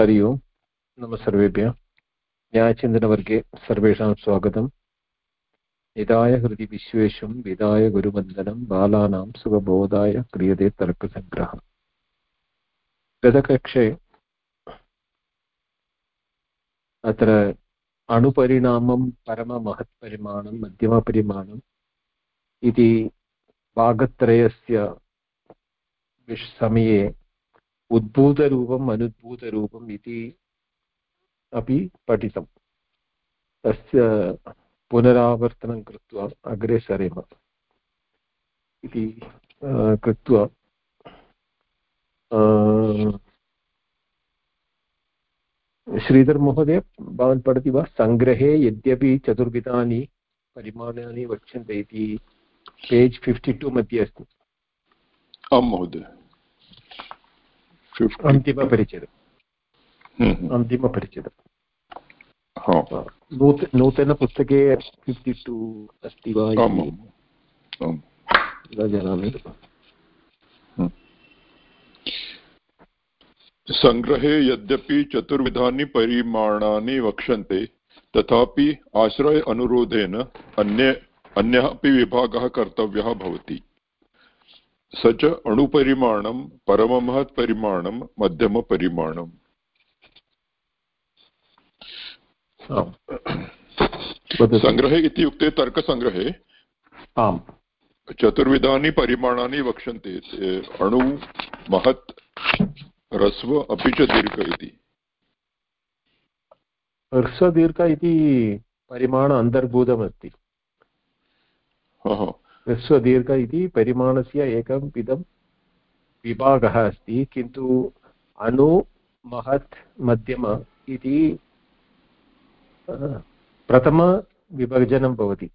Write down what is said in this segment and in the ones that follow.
हरि ओम्। नमः सर्वेभ्यः। न्यायचिन्तनवर्गे सर्वेषां स्वागतम्। निधाय हृदि विश्वेशं विधाय गुरुवन्दनं बालानां सुखबोधाय क्रियते तर्कसङ्ग्रहः गतकक्षे अत्र अणुपरिणामं, परममहत्परिमाणं, मध्यमपरिमाणम् इति भागत्रयस्य समये उद्भूतरूपम् अनुद्भूतरूपम् इति अपि पठितम् तस्य पुनरावर्तनं कृत्वा अग्रे सरेम इति कृत्वा श्रीधर महोदय भवान् पठति वा? सङ्ग्रहे यद्यपि चतुर्विधानि परिमाणानि वक्ष्यन्ते इति पेज् फिफ्टि टु मध्ये अस्ति। आं महोदय। अन्तिमपरिचयम् हम्म, हम्म। अन्तिमपरिचयम् नूत नूतनपुस्तके फिफ्टि टु अस्ति वा न जानामि। सङ्ग्रहे यद्यपि चतुर्विधानि परिमाणानि वक्ष्यन्ते तथापि आश्रय अनुरोधेन अन्ये अन्यः अपि विभागः कर्तव्यः भवति स च अणुपरिमाणं परममहत्परिमाणं मध्यमपरिमाणम् सङ्ग्रहे इत्युक्ते तर्कसङ्ग्रहे आम् चतुर्विधानि परिमाणानि वक्ष्यन्ते अणु महत् ह्रस्व अपि च दीर्घ इति ह्रस्वदीर्घ इति परिमाण अन्तर्भूतमस्ति ह्रस्वदीर्घ इति परिमाणस्य एकम् इदं विभागः अस्ति किन्तु अणु महत् मध्यम इति प्रथमविभजनं भवति।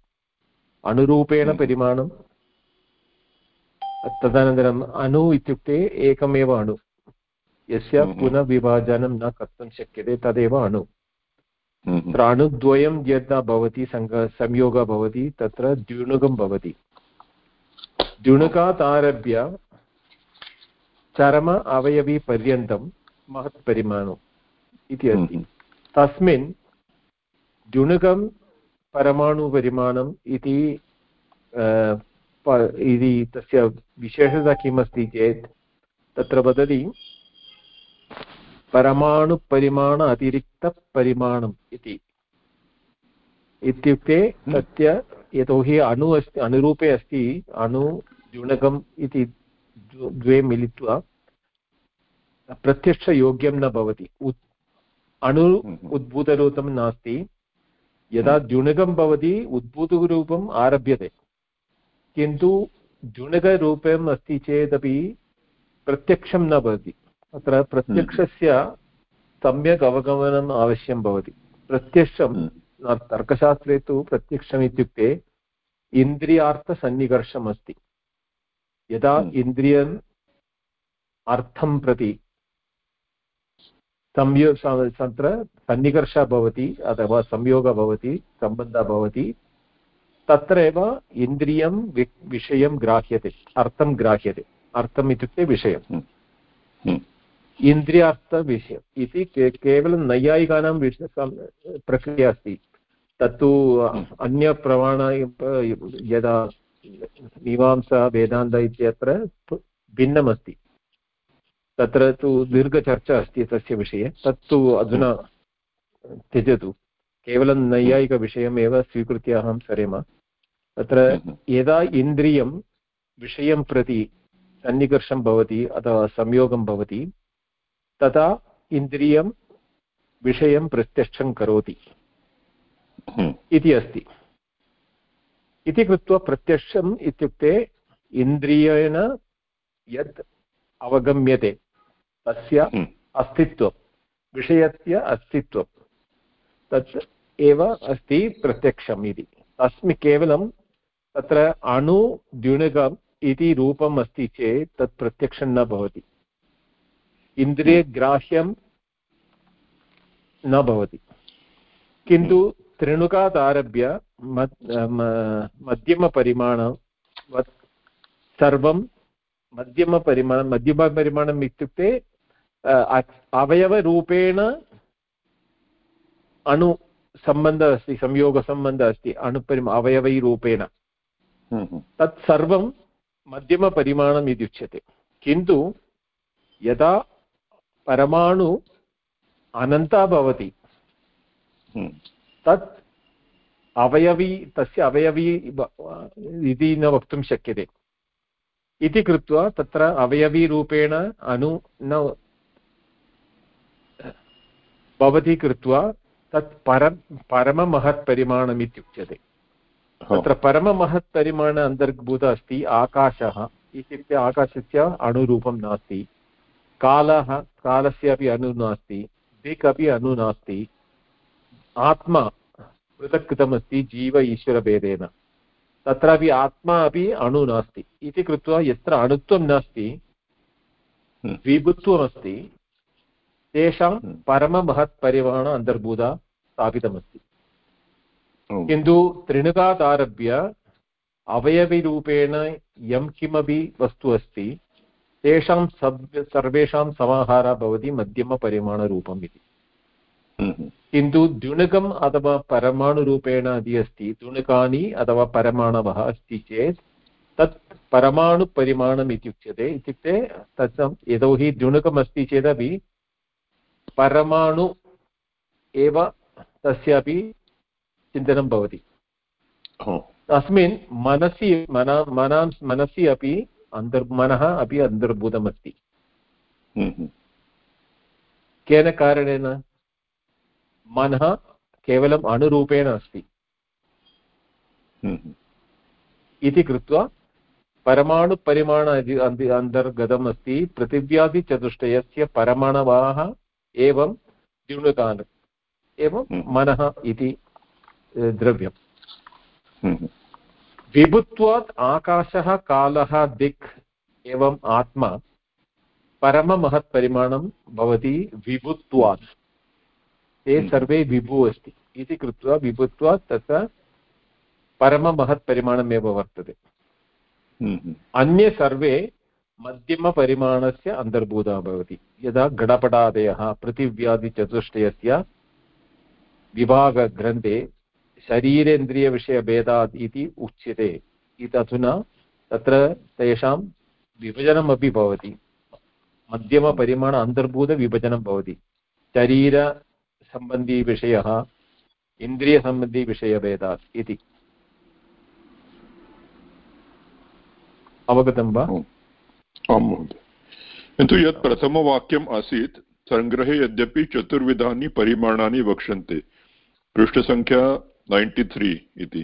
अणुरूपेण हम्म। परिमाणं तदनन्तरम् अणु इत्युक्ते एकमेव अणु यस्य हम्म, हम्म। पुनः विभाजनं न कर्तुं शक्यते तदेव अणु तत्र अणुद्वयं यदा भवति सङ्ग संयोगः भवति तत्र द्युणुकं भवति। द्युणुकात् आरभ्य चरम अवयवीपर्यन्तं महत् परिमाणम् इति अस्ति। तस्मिन् द्युणुकं परमाणुपरिमाणम् इति इति तस्य विशेषता किम् अस्ति चेत् तत्र वदति परमाणुपरिमाण अतिरिक्तपरिमाणम् इति इत्युक्ते। तस्य यतोहि अणु अस्ति अणुरूपे अस्ति अणु द्युणकम् इति द्वे मिलित्वा प्रत्यक्षयोग्यं न भवति। अणु हम्म। उद्भूतरूपं नास्ति। यदा हम्म। द्युणकं भवति उद्भूतरूपम् आरभ्यते। किन्तु द्युणकरूपम् अस्ति चेदपि प्रत्यक्षं न भवति। अत्र प्रत्यक्षस्य सम्यक् अवगमनम् आवश्यकं भवति। प्रत्यक्षं तर्कशास्त्रे तु प्रत्यक्षम् इत्युक्ते इन्द्रियार्थसन्निकर्षम् अस्ति यदा हम्म। इन्द्रियम् अर्थं प्रति संयो तत्र सन्निकर्षः भवति अथवा संयोगः भवति सम्बन्धः भवति तत्रैव इन्द्रियं विषयं ग्राह्यते अर्थं ग्राह्यते अर्थम् इत्युक्ते विषयम् हम्म। हम्म। इन्द्रियार्थविषयम् इति केवलं नैयायिकानां प्रक्रिया अस्ति तत्तु अन्यप्रमाण यदा मीमांसा वेदान्त इत्यत्र भिन्नमस्ति। तत्र तु दीर्घचर्चा अस्ति तस्य विषये। तत्तु अधुना त्यजतु। केवलं नैयायिकविषयमेव स्वीकृत्य अहं सरेम। तत्र यदा इन्द्रियं विषयं प्रति सन्निकर्षं भवति अथवा संयोगं भवति तदा इन्द्रियं विषयं प्रत्यक्षं करोति। इति अस्ति। इति कृत्वा प्रत्यक्षम् इत्युक्ते इन्द्रियेण यत् अवगम्यते तस्य हम्म। अस्तित्वं विषयस्य अस्तित्वं तत् एव अस्ति प्रत्यक्षम् इति। तस्मिन् केवलं तत्र अणुद्युणकम् इति रूपम् अस्ति चेत् तत् प्रत्यक्षं न भवति। इन्द्रियग्राह्यं न भवति। किन्तु त्रिणुकात् आरभ्य मध्यमपरिमाणं सर्वं मध्यमपरिमाणं मध्यमपरिमाणम् इत्युक्ते अवयवरूपेण अणुसम्बन्धः अस्ति संयोगसम्बन्धः अस्ति अणुपरिम अवयवैरूपेण हम्म, हम्म। तत् सर्वं मध्यमपरिमाणम् इति उच्यते किन्तु यदा परमाणु अनन्ता भवति हम्म। तत् अवयवी तस्य अवयवी इति न वक्तुं शक्यते। इति कृत्वा तत्र अवयवीरूपेण अणु न भवति कृत्वा तत् पर परममहत्परिमाणम् इत्युच्यते। तत्र परममहत्परिमाण अन्तर्भूत अस्ति आकाशः। इत्युक्ते आकाशस्य अणुरूपं नास्ति। कालः कालस्य अपि अणु नास्ति। दिक् अपि अणु नास्ति। आत्मा पृथक् कृतमस्ति जीव ईश्वरभेदेन तत्रापि आत्मा अपि अणु नास्ति इति कृत्वा यत्र अणुत्वं नास्ति हम्म। विभुत्वमस्ति तेषां हम्म। परममहत्परिमाण अन्तर्भूता स्थापितमस्ति। किन्तु त्रिणुकादारभ्य अवयविरूपेण यं किमपि वस्तु अस्ति तेषां सर्वेषां समाहारः भवति मध्यमपरिमाणरूपम् इति किन्तु द्युणुकम् अथवा परमाणुरूपेण यदि अस्ति द्युणुकानि अथवा परमाणवः अस्ति चेत् तत् परमाणुपरिमाणम् इत्युच्यते इत्युक्ते तत् यतोहि द्युणुकम् अस्ति चेदपि परमाणु एव तस्यापि चिन्तनं भवति तस्मिन् मनसि मन मना मनसि अपि अन्तर् मनः अपि अन्तर्भूतमस्ति केन कारणेन मनः केवलम् अणुरूपेण अस्ति। इति कृत्वा परमाणुपरिमाण अन्तर्गतम् अस्ति। पृथिव्यादिचतुष्टयस्य परमाणवाः एवं द्युणुकान् एवं मनः इति द्रव्यम्। विभुत्वात् आकाशः कालः दिक् एवं आत्मा परममहत्परिमाणं भवति विभुत्वात्। ते हम्म। सर्वे विभु अस्ति। इति कृत्वा विभुत्वात् तत्र परममहत्परिमाणमेव वर्तते। हम्म। अन्ये सर्वे मध्यमपरिमाणस्य अन्तर्भूतः भवति। यदा गडपडादयः पृथिव्यादिचतुष्टयस्य विभागग्रन्थे शरीरेन्द्रियविषयभेदात् इति उच्यते इति अधुना तत्र तेषां विभजनमपि भवति। मध्यमपरिमाण अन्तर्भूतविभजनं भवति। शरीरसम्बन्धीविषयः इन्द्रियसम्बन्धीविषयभेदात् इति। अवगतं वा? आं महोदय। किन्तु यत् प्रथमवाक्यम् आसीत् सङ्ग्रहे यद्यपि चतुर्विधानि परिमाणानि वक्ष्यन्ते। पृष्ठसङ्ख्या नैन्टि त्री इति।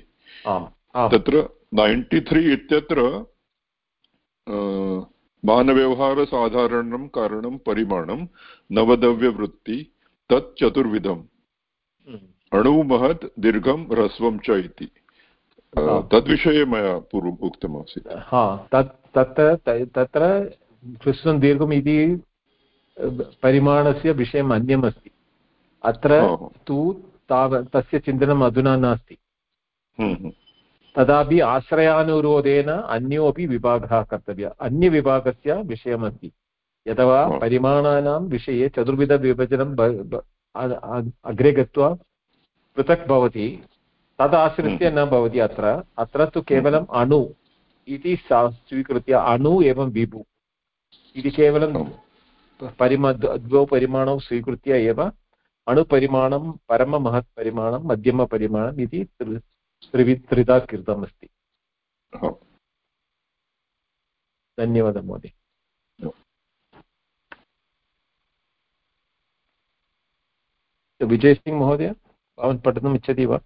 तत्र नैन्टि त्री इत्यत्र मानव्यवहारसाधारणं कारणं परिमाणं नवदव्यवृत्ति तत् चतुर्विधम्। हम्म। अणु महत् दीर्घं ह्रस्वं च इति। तद्विषये मया पूर्वम् उक्तमासीत्। हा तत् तत्र तत्र ह्रस्वं दीर्घम् इति परिमाणस्य विषयम् अन्यम् अस्ति अत्र तु ताव तस्य चिन्तनम् अधुना नास्ति। हम्म, हम्म। तदापि आश्रयानुरोधेन अन्योपि विभागः कर्तव्यः। अन्यविभागस्य विषयमस्ति। यथवा परिमाणानां विषये चतुर्विधविभजनं अग्रे गत्वा पृथक् भवति। तदाश्रित्य हम्म। न भवति अत्र। अत्र तु केवलम् अणु इति स्वीकृत्य अणु एवं विभु इति केवलं परिमा द्वौ परिमाणौ स्वीकृत्य एव अणुपरिमाणं परममहत्परिमाणं मध्यमपरिमाणम् इति त्रिवि त्रिधा कृतमस्ति। धन्यवादः महोदय। विजयसिंह महोदय भवान् पठितुम् इच्छति वा?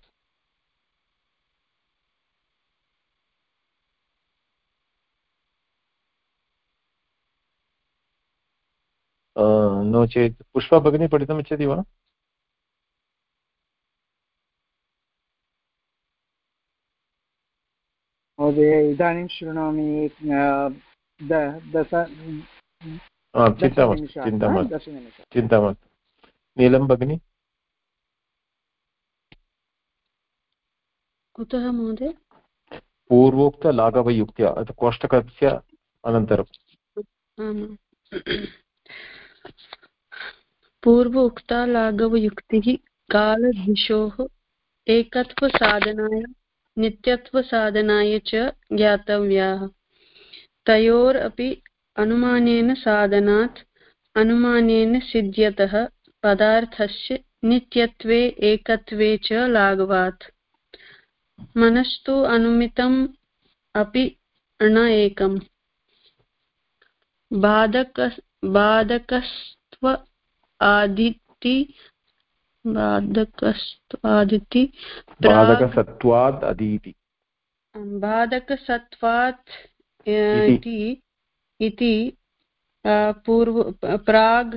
नो चेत् पुष्पा भगिनी पठितुमिच्छति वा? महोदय इदानीं शृणोमि दश चिन्ता मास्तु चिन्ता मास्तु चिन्ता मास्तु। नीलं भगिनि? कुतः महोदय? पूर्वोक्तलाघवयुक्त्या कोष्टकस्य अनन्तरम्। पूर्व उक्ता लाघवयुक्तिः कालदिशोः एकत्वसाधनाय नित्यत्वसाधनाय च ज्ञातव्याः। तयोरपि अनुमानेन साधनात् अनुमानेन सिद्ध्यतः पदार्थस्य नित्यत्वे एकत्वे च लाघवात्। मनस्तु अनुमितम् अपि न एकम्। बाधक बाधकस्त्व आदिति बाधकस्त्वादिति बाधकसत्त्वात् अदीति। बाधकसत्त्वात् इति। पूर्व प्राग्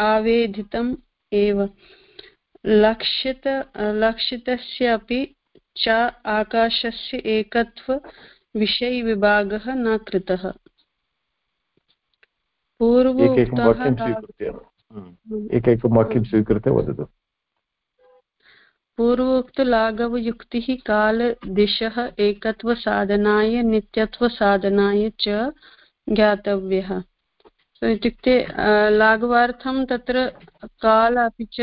आवेदितम् एव। लक्षित लक्षितस्यापि च आकाशस्य एकत्वविषयविभागः न कृतः। एकैकं वाक्यं स्वीकृत्य। वदतु। पूर्वोक्तलाघवयुक्तिः कालदिशः एकत्वसाधनाय नित्यत्वसाधनाय च ज्ञातव्यः। इत्युक्ते लाघवार्थं तत्र काल अपि च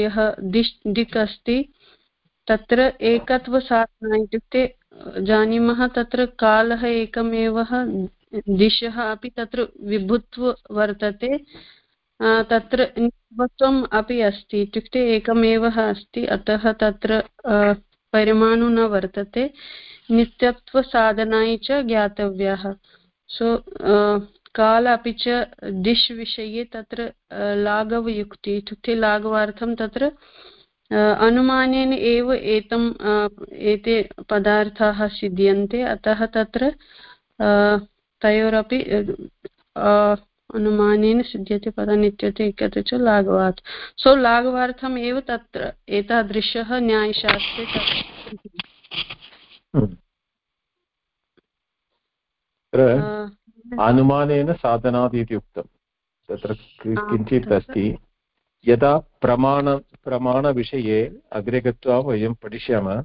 यः दिश् दिक् अस्ति। तत्र एकत्वसाधना इत्युक्ते, जानीमः तत्र कालः एकमेव, दिशः अपि तत्र विभुत्व वर्तते तत्र नित्वत्वम् अपि अस्ति, इत्युक्ते एकमेव अस्ति, अतः तत्र परिमाणु न वर्तते, नित्यत्वसाधनाय च ज्ञातव्याः। सो काल अपि च दिश् विषये तत्र लाघवयुक्ति, इत्युक्ते लाघवार्थं तत्र अनुमानेन एव एतम् एते पदार्थाः सिद्ध्यन्ते। अतः तत्र तयोरपि अनुमानेन सिद्ध्यते पदनित्यते इत्यत्र च लाघवात्। सो लाघवार्थम् एव तत्र एतादृशः न्यायशास्त्रे अनुमानेन साधनात् इति उक्तं। तत्र किञ्चित् अस्ति। यदा प्रमाण, प्रमाणविषये अग्रे गत्वा वयं पठिष्यामः,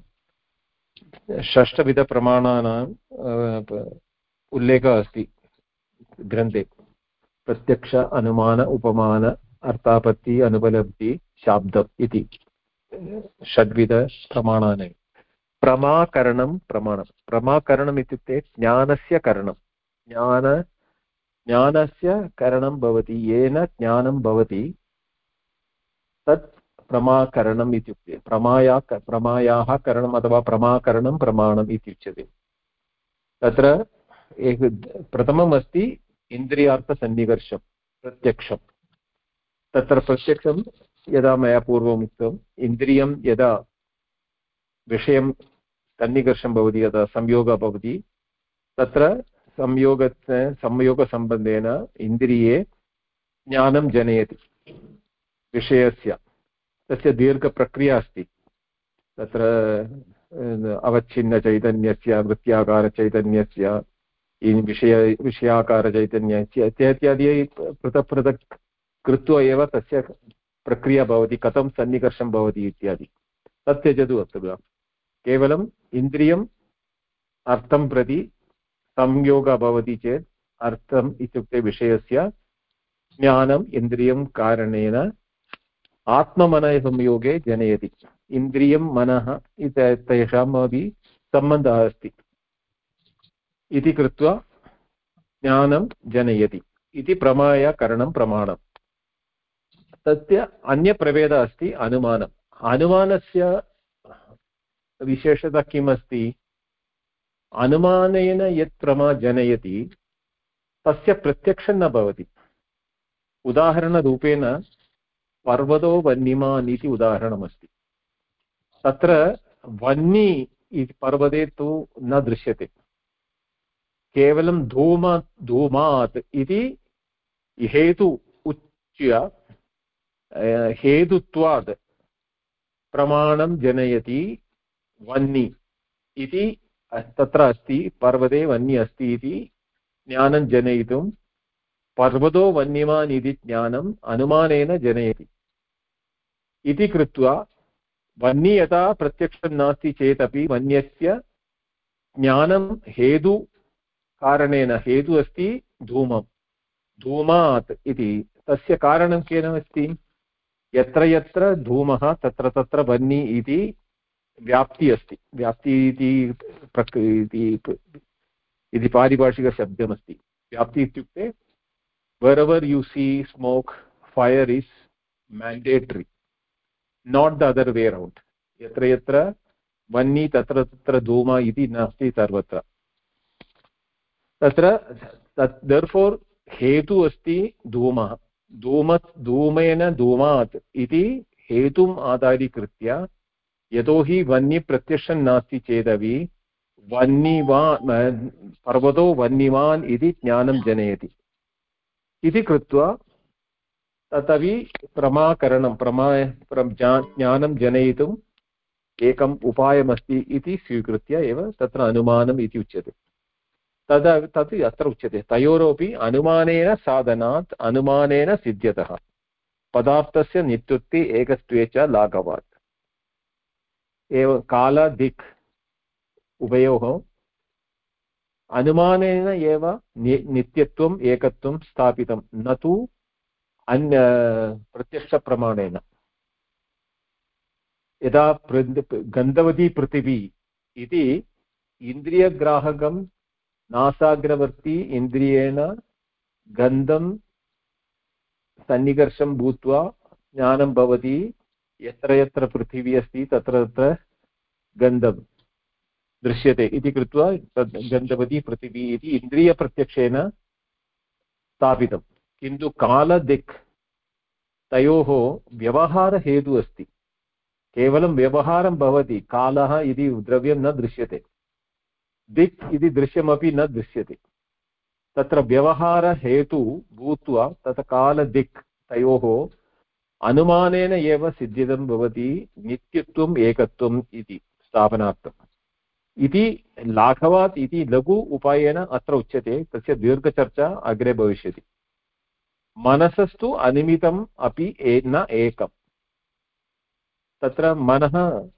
षष्ठविधप्रमाणानां उल्लेखः अस्ति ग्रन्थे। प्रत्यक्ष, अनुमान, उपमान, अर्थापत्ति, अनुपलब्धि, शाब्दम् इति। षड्विधप्रमाणानि। प्रमाकरणं प्रमाणं प्रमाकरणम् इत्युक्ते ज्ञानस्य करणं ज्ञान, ज्ञानस्य करणं भवति, येन ज्ञानं भवति। तत् प्रमाकरणम् इत्युक्ते, प्रमाया प्रमायाः करणम् अथवा प्रमाकरणं प्रमाणम् इत्युच्यते। तत्र एक प्रथमम् अस्ति इन्द्रियार्थसन्निकर्षं प्रत्यक्षं तत्र प्रत्यक्षं यदा मया पूर्वम् उक्तम् इन्द्रियं यदा विषयं सन्निकर्षं भवति, यदा संयोगः भवति, तत्र संयोग संयोगसम्बन्धेन इन्द्रिये ज्ञानं जनयति। विषयस्य, तस्य दीर्घप्रक्रिया अस्ति तत्र अवच्छिन्नचैतन्यस्य, वृत्त्याकारचैतन्यस्य विषय, विषयाकारचैतन्यस्य इत्यादि पृथक् पृथक् कृत्वा एव तस्य प्रक्रिया भवति, कथं सन्निकर्षं भवति इत्यादि। तत् त्यजतु अत्र केवलम् इन्द्रियम् अर्थं प्रति संयोगः भवति चेत् अर्थम् इत्युक्ते विषयस्य ज्ञानम् इन्द्रियं कारणेन आत्ममनसंयोगे जनयति। इन्द्रियं मनः तेषाम् अपि सम्बन्धः अस्ति। इति कृत्वा ज्ञानं जनयति। इति प्रमायकरणं प्रमाणं तस्य अन्यप्रभेदः अस्ति अनुमानम्। विशेषता किम् अस्ति अनुमानेन यत् प्रमा जनयति, तस्य प्रत्यक्षं न भवति। उदाहरणरूपेण पर्वतो वह्निमान् इति उदाहरणमस्ति। तत्र वह्नि इति पर्वते तु न दृश्यते। केवलं धूम, धूमात् इति हेतु उच्य हेतुत्वात् प्रमाणं जनयति वह्नि इति तत्र अस्ति, पर्वते वह्नि अस्ति इति ज्ञानं जनयितुं, पर्वतो वन्यमान् इति ज्ञानम् अनुमानेन जनयति। इति कृत्वा वह्नि यथा प्रत्यक्षं नास्ति चेदपि वन्यस्य ज्ञानं हेतु कारणेन हेतु अस्ति धूमं। धूमात् इति। तस्य कारणं केन अस्ति यत्र यत्र धूमः, तत्र तत्र वह्नि इति व्याप्ति अस्ति। व्याप्ति इति प्रक् इति पारिभाषिकशब्दमस्ति। व्याप्ति इत्युक्ते wherever you see smoke fire is mandatory not the other way round यत्र यत्र वह्नि तत्र तत्र धूम इति नास्ति सर्वत्र। तत्र दर् फोर् हेतु अस्ति धूमः। धूम धूमेन धूमात् इति हेतुम् आधारीकृत्य यतोहि वह्नि प्रत्यक्षं नास्ति चेदपि वह्निवान् पर्वतो वह्निवान् इति ज्ञानं जनयति। इति कृत्वा तदपि प्रमाकरणं, प्रमा ज्ञानं जनयितुम् एकम् उपायमस्ति इति स्वीकृत्य एव तत्र अनुमानम् इति उच्यते। तदा, तत् अत्र उच्यते। तयोरपि अनुमानेन साधनात् अनुमानेन सिद्ध्यतः। पदार्थस्य नित्युक्ति एकत्वे च लाघवात्। एव काल दिक् उभयोः अनुमानेन एव नित्यत्वम् एकत्वं स्थापितं न तु अन्य प्रत्यक्षप्रमाणेन यदा गन्धवती पृथिवी इति इन्द्रियग्राहकं नासाग्रवर्ती इन्द्रियेण गन्धं सन्निकर्षं भूत्वा ज्ञानं भवति यत्र यत्र पृथिवी अस्ति तत्र तत्र गन्धं दृश्यते इति कृत्वा तद् गन्धवती पृथिवी इति इन्द्रियप्रत्यक्षेन स्थापितं किन्तु कालदिक् तयोः व्यवहारहेतुः अस्ति। केवलं व्यवहारं भवति, कालः इति द्रव्यं न दृश्यते। दिक् इति दृश्यमपि न दृश्यते। तत्र व्यवहारहेतु भूत्वा तत् कालदिक् तयोः अनुमानेन एव सिद्धितं भवति, नित्यत्वम् एकत्वम् इति स्थापनार्थम्। इति लाघवात् इति लघु उपायेन अत्र उच्यते, तस्य दीर्घचर्चा अग्रे भविष्यति। मनसस्तु अनिमितम् अपि न एकम्। तत्र मनः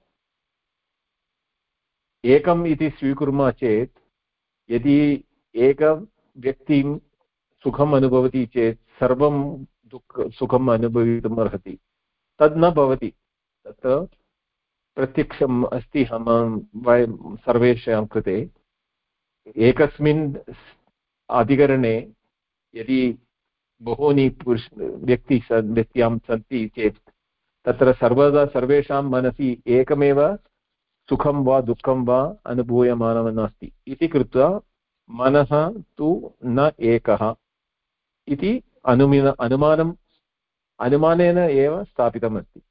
एकम् इति स्वीकुर्मः चेत्, यदि एकव्यक्तिं सुखम् अनुभवति चेत्, सर्वं दुःख, सुखम् अनुभवितुम् अर्हति। तद् न भवति। तत्र प्रत्यक्षम् अस्ति हम, वयं सर्वेषां कृते। एकस्मिन् अधिकरणे यदि बहूनि पुरुष, व्यक्ति व्यक्त्यां सन्ति चेत्। तत्र सर्वदा सर्वेषां मनसि एकमेव सुखं वा दुःखं वा अनुभूयमानः नास्ति। इति कृत्वा मनः तु न एकः इति अनुमिन, अनुमानम्, अनुमानेन एव स्थापितमस्ति।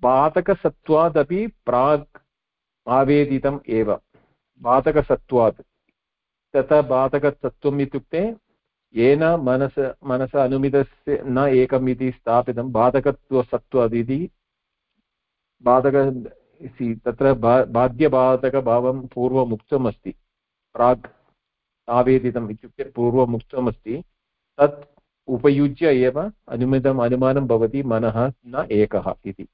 बाधकसत्त्वादपि प्राक् आवेदितम् एव। बाधकसत्त्वात्। तथा बाधकसत्त्वम् इत्युक्ते येन मनस मनस अनुमितस्य न एकम् इति स्थापितं बाधकत्वसत्त्वात् इति। बाधक तत्र बाध्यबाधकभावं पूर्वमुक्तमस्ति। प्राक् आवेदितम् इत्युक्ते पूर्वमुक्तमस्ति। तत् उपयुज्य एव अनुमितम् अनुमानं भवति मनः न एकः इति।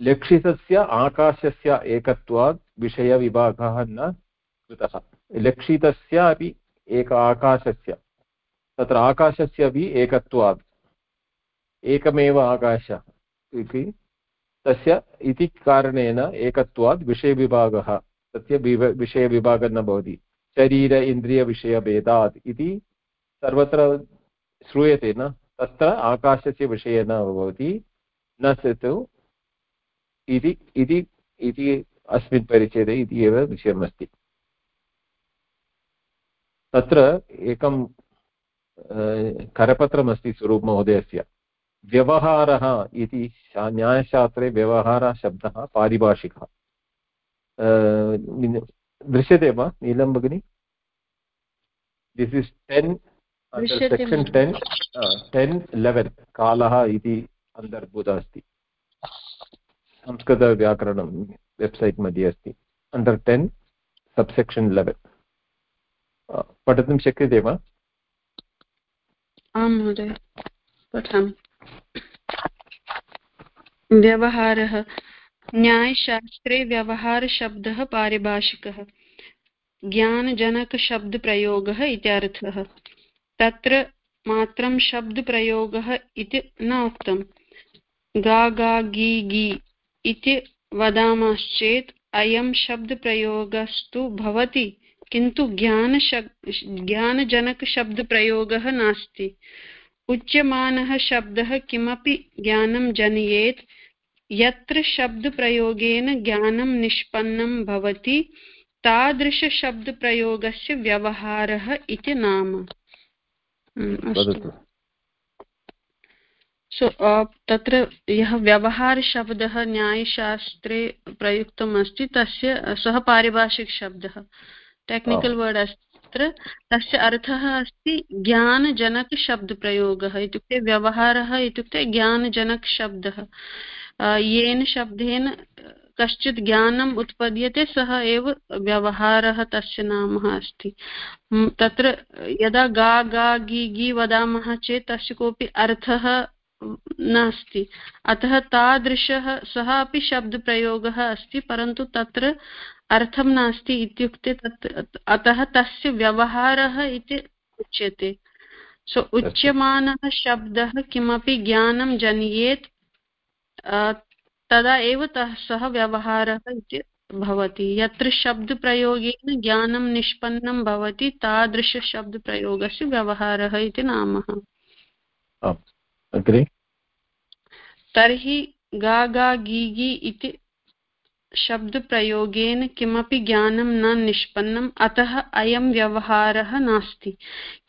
लक्षितस्य आकाशस्य एकत्वात् विषयविभागः न कृतः। लक्षितस्य अपि एक आकाशस्य। तत्र आकाशस्य अपि एकत्वात्। एकमेव आकाश इति। तस्य इति कारणेन एकत्वात् विषयविभागः। तस्य विषयविभागः न भवति। शरीर इन्द्रियविषयभेदात् इति सर्वत्र श्रूयते न? तत्र आकाशस्य विषये न भवति। न तु इति अस्मिन् परिच्छेदे इति एव विषयमस्ति। तत्र एकं करपत्रमस्ति स्वरूपमहोदयस्य। व्यवहारः इति न्यायशास्त्रे व्यवहारशब्दः पारिभाषिकः। दृश्यते वा नीलं भगिनि? This is ten section ten ten eleven कालः इति अन्तर्भूतः अस्ति। संस्कृतव्याकरणं वेब्सैट् मध्ये अस्ति। अण्डर् टेन् सब्सेक्षन् लेवेन् पठितुं शक्यते वा? आं महोदय, पठामि। व्यवहारः। न्यायशास्त्रे व्यवहारशब्दः पारिभाषिकः। ज्ञानजनकशब्दप्रयोगः इत्यर्थः तत्र मात्रं शब्दप्रयोगः इति न उक्तम् गा गा, गी गी इति वदामश्चेत् अयं शब्दप्रयोगस्तु भवति। किन्तु ज्ञानशब् ज्ञानजनकशब्दप्रयोगः नास्ति। उच्यमानः शब्दः किमपि ज्ञानं जनयेत् यत्र शब्दप्रयोगेन ज्ञानं निष्पन्नं भवति तादृशशब्दप्रयोगस्य व्यवहारः इति नाम। सो तत्र यः व्यवहारशब्दः न्यायशास्त्रे प्रयुक्तम् अस्ति तस्य सः पारिभाषिकशब्दः। टेक्निकल् वर्ड् अस्ति तत्र तस्य अर्थः अस्ति ज्ञानजनकशब्दप्रयोगः इत्युक्ते व्यवहारः इत्युक्ते ज्ञानजनकशब्दः। येन शब्देन कश्चित् ज्ञानम् उत्पद्यते सः एव व्यवहारः तस्य नाम अस्ति। तत्र यदा गा गा गी गी वदामः चेत् तस्य कोऽपि अर्थः नास्ति। अतः तादृशः सः अपि शब्दप्रयोगः अस्ति परन्तु तत्र अर्थं नास्ति इत्युक्ते तत् अतः तस्य व्यवहारः इति उच्यते। सो उच्यमानः शब्दः किमपि ज्ञानं जनयेत् तदा एव सः व्यवहारः इति भवति। यत्र शब्दप्रयोगेन ज्ञानं निष्पन्नं भवति तादृशशब्दप्रयोगस्य व्यवहारः इति नाम। तर्हि गा गा गी गी इति शब्दप्रयोगेन किमपि ज्ञानं न निष्पन्नम् अतः अयं व्यवहारः नास्ति।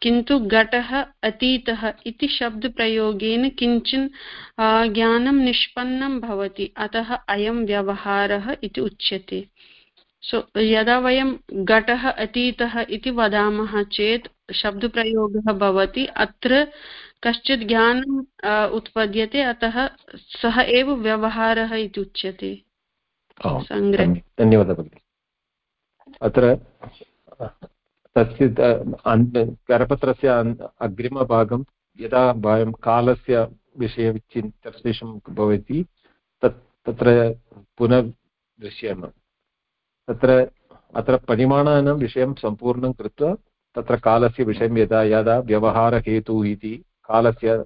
किन्तु घटः अतीतः इति शब्दप्रयोगेन किञ्चिन् ज्ञानं निष्पन्नं भवति अतः अयं व्यवहारः इति उच्यते। सो so, यदा वयं घटः अतीतः इति वदामः चेत् शब्दप्रयोगः भवति अत्र कश्चित् ज्ञानम् उत्पद्यते अतः सः एव व्यवहारः इति उच्यते। धन्यवादः भगिनि। अत्र तस्य करपत्रस्य अग्रिमभागं यदा वयं कालस्य विषये चिन् चर्चितं भवति तत् तत्र पुनः दृश्यामः तत्र अत्र परिमाणानां विषयं सम्पूर्णं कृत्वा तत्र कालस्य विषयं यदा यदा व्यवहारहेतुः इति कालस्य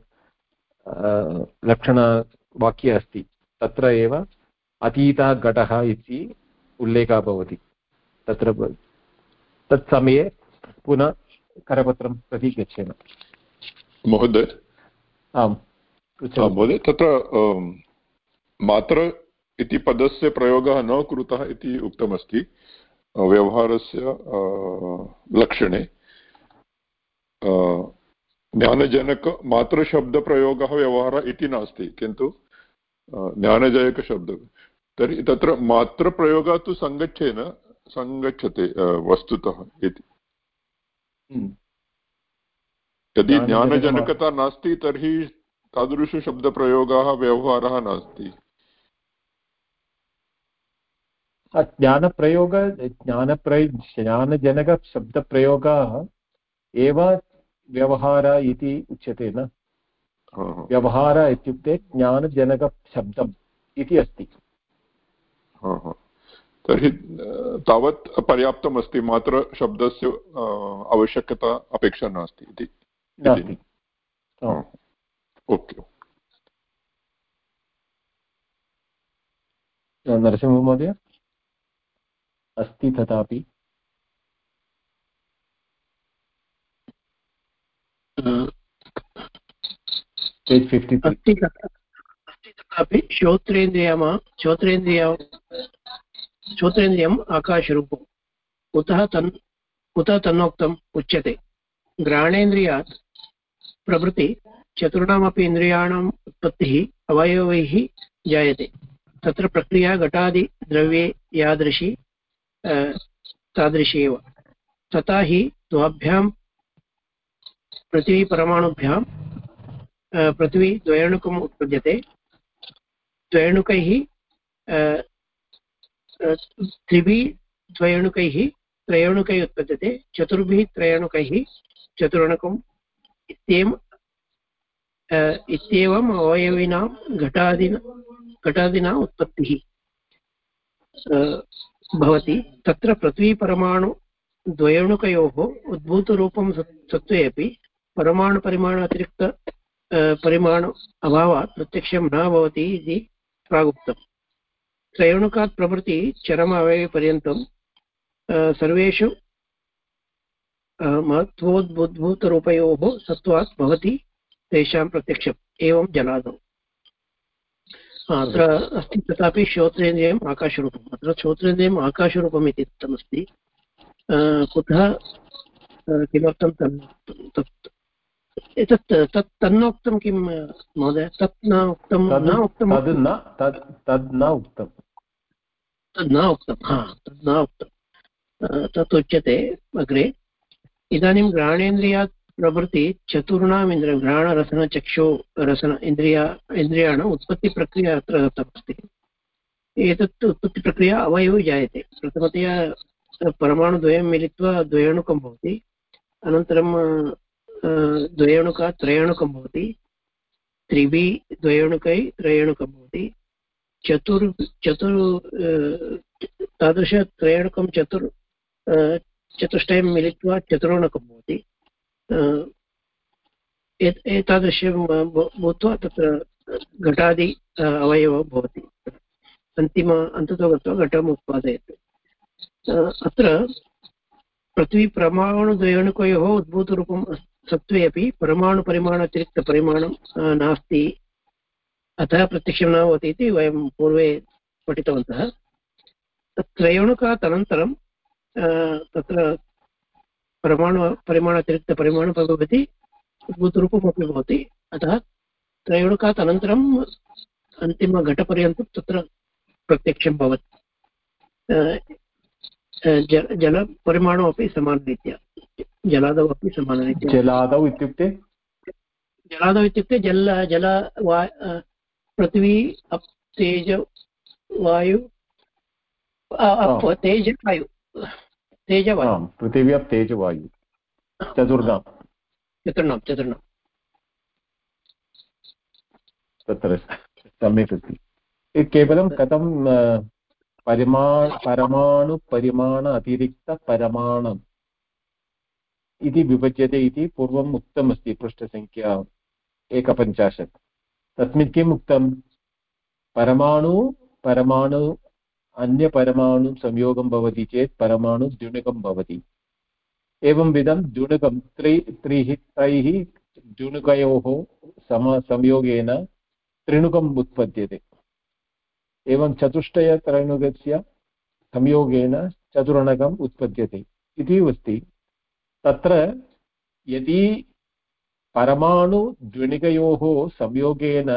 लक्षणवाक्ये अस्ति तत्र एव अतीतः घटः इति उल्लेखः भवति। तत्र तत्समये पुनः करपत्रं प्रति गच्छेम महोदय? आम् महोदय तत्र मात्र इति पदस्य प्रयोगः न कृतः इति उक्तमस्ति। व्यवहारस्य लक्षणे। ज्ञानजनकमात्रशब्दप्रयोगः व्यवहारः इति नास्ति किन्तु ज्ञानजयकशब्दः तर्हि तत्र मात्रप्रयोगः तु सङ्गच्छेन सङ्गच्छते वस्तुतः इति। हम्म। यदि ज्ञानजनकता नास्ति तर्हि तादृशशब्दप्रयोगः व्यवहारः नास्ति। ज्ञानप्रयोग ज्ञानप्रय ज्ञानजनकशब्दप्रयोगः एव व्यवहार इति उच्यते न? व्यवहार इत्युक्ते ज्ञानजनकशब्दम् इति अस्ति। तर्हि तावत् पर्याप्तम् अस्ति मात्र शब्दस्य आवश्यकता अपेक्षा नास्ति इति ओके नरसिंहमहोदय अस्ति तथापि? पेज् फिफ्टि अपि श्रोत्रेन्द्रियम श्रोत्रेन्द्रिय श्रोत्रेन्द्रियम् आकाशरूपम्। कुतः तन् कुतः तन्नोक्तम् उच्यते। घ्राणेन्द्रियात् प्रभृति चतुर्णामपि इन्द्रियाणाम् उत्पत्तिः अवयवैः जायते। तत्र प्रक्रिया घटादिद्रव्ये यादृशी तादृशी एव। तथा हि द्वाभ्यां पृथिवीपरमाणुभ्यां पृथ्वी द्वयणुकम् उत्पद्यते। द्वयणुकैः त्रिभिः द्वयणुकैः त्रयणुकैः उत्पद्यते, चतुर्भिः त्रयणुकैः, चतुर्णुकम् इत्येवम् इत्येवम् अवयविनां घटादिन, घटादिना उत्पत्तिः भवति। तत्र पृथ्वीपरमाणु द्वयणुकयोः उद्भूतरूपं सत्त्वे अपि परमाणुपरिमाण अतिरिक्त परिमाण अभावात् प्रत्यक्षं न भवति इति प्रागुक्तम् त्रयोणुकात् प्रभृति चरम अवयवपर्यन्तं सर्वेषु महत्वोद्भूतरूपयोः सत्त्वात् भवति तेषां प्रत्यक्षम्, एवं जलादौ अत्र अस्ति, तथापि श्रोत्रेन्द्रियम् आकाशरूपम्। अत्र श्रोत्रेन्द्रियम् आकाशरूपम् इति उक्तमस्ति। कुतः किमर्थं तत् एतत् तत् तन्नोक्तं किं महोदय? तत् न उक्तं न उक्तं तद् न उक्तं तद् न उक्तं हा तद् न उक्तं। तत् उच्यते अग्रे। इदानीं घ्राणेन्द्रियात् प्रभृति चतुर्णाम् इन्द्रिय घ्राणरसनचक्षु रसन इन्द्रिया इन्द्रियाणाम् उत्पत्तिप्रक्रिया अत्र दत्तमस्ति एतत् उत्पत्तिप्रक्रिया अवयवो जायते। प्रथमतया परमाणुद्वयं मिलित्वा द्वयणुकं भवति। अनन्तरं द्वयणुकात् त्रयणुकं भवति। त्रिभिः, द्वयणुकै, त्रयणुकं भवति। चतुर् चतुर् तादृशत्रयणुकं चतुर् चतुष्टयं मिलित्वा चतुर्णकं भवति। एतादृशं भूत्वा तत्र घटादि अवयवः भवति। अन्तिम, अन्ततो गत्वा घटम् उत्पादयति। अत्र पृथ्वीप्रमाणुद्वयोणुकयोः उद्भूतरूपं सत्त्वे अपि परमाणुपरिमाण अतिरिक्तपरिमाणं नास्ति। अतः प्रत्यक्षं न भवति इति वयं पूर्वे पठितवन्तः। त्रयोणुकात् अनन्तरं तत्र परमाणु परिमाणातिरिक्तपरिमाणं भवति, भूतरूपमपि भवति। अतः त्रयोणुकात् अनन्तरम् अन्तिमघटपर्यन्तं तत्र प्रत्यक्षं भवति। जलपरिमाणम् अपि समानरीत्या। जलादौ अपि समानरीत्या जलादौ इत्युक्ते जलादौ इत्युक्ते जल जल वा पृथ्वी अप् तेज वायु तेज वायु तेजवायु पृथिवी अप् तेजवायु चतुर्णां चतुर्णां चतुर्णां तत्र सम्यक् अस्ति केवलं कथं परिमा परमाणुपरिमाण अतिरिक्तपरमाणम् इति विभज्यते इति पूर्वम् उक्तमस्ति पृष्ठसङ्ख्या एकपञ्चाशत्। तस्मिन् किम् उक्तं? परमाणु परमाणु, अन्यपरमाणु संयोगं भवति चेत् परमाणु द्युणुकं भवति। एवं विधं द्युणुकं त्रि त्रिः त्रैः द्युणुकयोः सम, संयोगेन त्रिणुकम् उत्पद्यते। एवं चतुष्टयत्रणुकस्य संयोगेन चतुरणकम् उत्पद्यते। इति अस्ति। तत्र यदि परमाणुद्विणिकयोः संयोगेन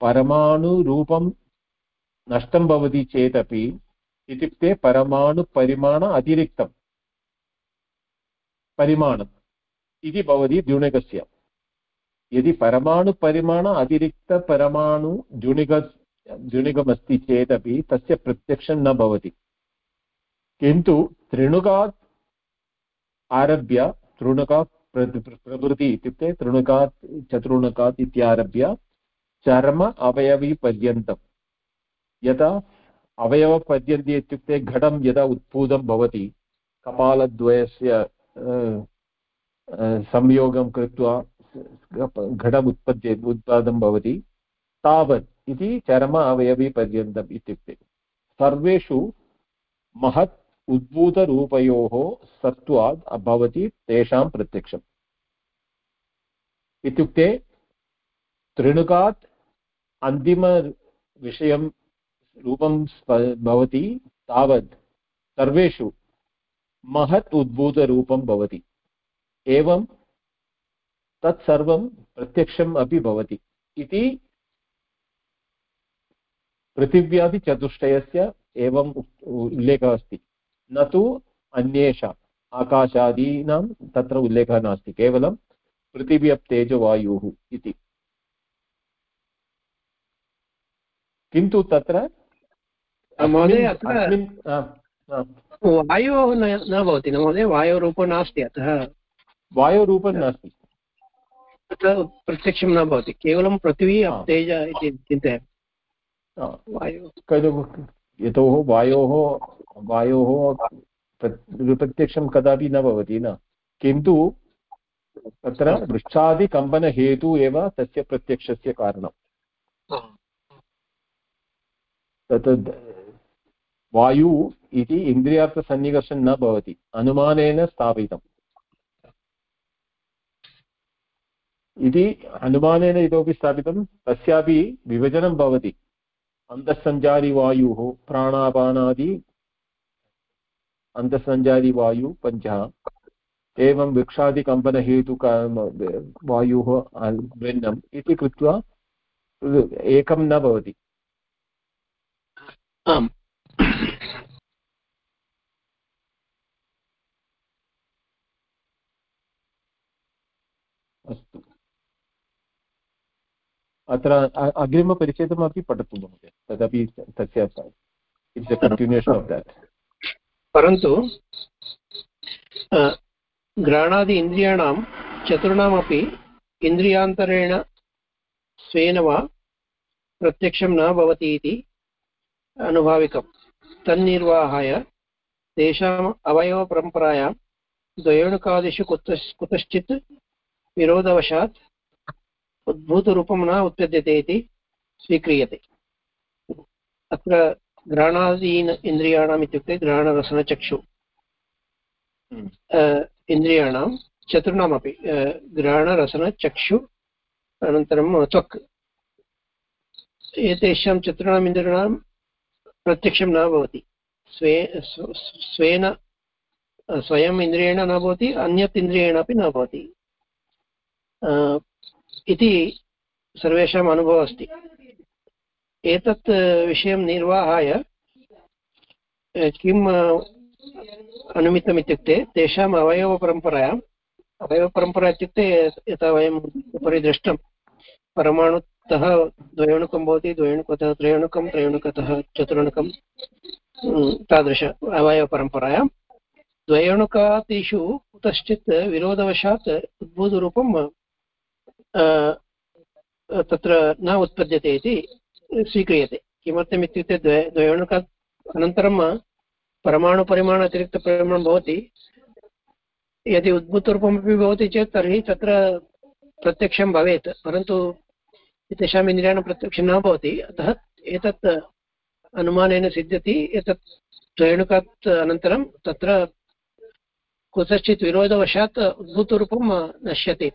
परमाणुरूपं नष्टं भवति चेदपि इत्युक्ते परमाणुपरिमाण अतिरिक्तं परिमाणम् इति भवति द्युणिकस्य यदि परमाणुपरिमाण अतिरिक्तपरमाणु द्युणिक द्युणिकमस्ति चेदपि तस्य प्रत्यक्षं न भवति। किन्तु त्रिणुकात् आरभ्य तृणुकात् प्रभृति इत्युक्ते तृणुकात् चतुर्णुकात् इत्यारभ्य चर्म अवयवीपर्यन्तं यदा अवयवपर्यन्ते इत्युक्ते घटं यदा उत्पूतं भवति, कपालद्वयस्य संयोगं कृत्वा घटम् उत्पद्ये उत्पादं भवति, तावत् इति चर्म अवयवीपर्यन्तम् इत्युक्ते। सर्वेषु महत् उद्भूतरूपयोः सत्त्वात् भवति तेषां प्रत्यक्षम्। इत्युक्ते त्रिणुकात् अन्तिमविषयं रूपं भवति तावत् सर्वेषु महत् उद्भूतरूपं भवति। एवं तत्सर्वं प्रत्यक्षम् अपि भवति। इति पृथिव्यादिचतुष्टयस्य एवम् उल्लेखः अस्ति। न तु अन्येषाम्। आकाशादीनां तत्र उल्लेखः नास्ति केवलं पृथिवी अप् तेजवायुः इति। किन्तु तत्र वायोः न भवति न महोदय वायोरूपं नास्ति अतः। वायोरूपं नास्ति। तत्र प्रत्यक्षं न भवति केवलं पृथिवी तेज इति चिन्तयामि। यतोः वायोः वायोः प्रत्यक्षं कदापि न भवति न। किन्तु तत्र वृक्षादिकम्पनहेतु एव तस्य प्रत्यक्षस्य कारणं तत् वायु इति इन्द्रियार्थसन्निकर्षं न भवति अनुमानेन स्थापितम्। इति अनुमानेन इतोपि स्थापितं तस्यापि विभजनं भवति। अन्तःसञ्चारिवायुः प्राणापानादि अन्तःसञ्चारिवायु पञ्च। एवं वृक्षादिकम्पनहेतुक वायुः भिन्नम् इति कृत्वा एकं न भवति। आम् अस्तु अत्र अग्रिमपरिच्छेदमपि पठतु महोदय तदपि तस्य it's a continuation of that परन्तु घ्राणादि इन्द्रियाणां चतुर्णामपि इन्द्रियान्तरेण स्वेन वा प्रत्यक्षं न भवति इति अनुभाविकं। तन्निर्वाहाय तेषाम् अवयवपरम्परायां द्वयोणुकादिषु कुत कुतश्चित् विरोधवशात् उद्भूतरूपं न उत्पद्यते इति स्वीक्रियते। अत्र घ्राणादीन इन्द्रियाणाम् इत्युक्ते घ्राणरसनचक्षु। हम्म। इन्द्रियाणां चतुर्णामपि घ्राणरसनचक्षु अनन्तरं त्वक्। एतेषां चतुर्णाम् इन्द्रियाणां प्रत्यक्षं न भवति। स्वे स्वेन स्वयम् इन्द्रियेण न भवति अन्यत् इन्द्रियेण अपि न भवति। इति सर्वेषाम् अनुभवः अस्ति। एतत् विषयं निर्वाहाय किम् अनुमितम् इत्युक्ते तेषाम् अवयवपरम्परायाम्, अवयवपरम्परा इत्युक्ते, यथा वयम् उपरि दृष्टं, परमाणुतः द्वयोणुकं भवति, द्वयोणुकतः त्रयोणुकं, त्रयोणुकतः चतुर्णुकं तादृश अवयवपरम्परायां द्वयोणुकादिषु कुतश्चित् विरोधवशात् उद्भूतरूपं तत्र न उत्पद्यते इति स्वीक्रियते। किमर्थम् इत्युक्ते द्वय द्वयोणुकात् अनन्तरं परमाणुपरिमाण अतिरिक्तपरिमाणं भवति। यदि उद्भूतरूपमपि भवति चेत् तर्हि तत्र प्रत्यक्षं भवेत्, परन्तु तेषाम् इन्द्रियाणां प्रत्यक्षं न भवति। अतः एतत् अनुमानेन सिद्ध्यति। एतत् द्वयोणुकात् अनन्तरं तत्र कुत्रचित् विरोधवशात् उद्भूतरूपं नश्यति।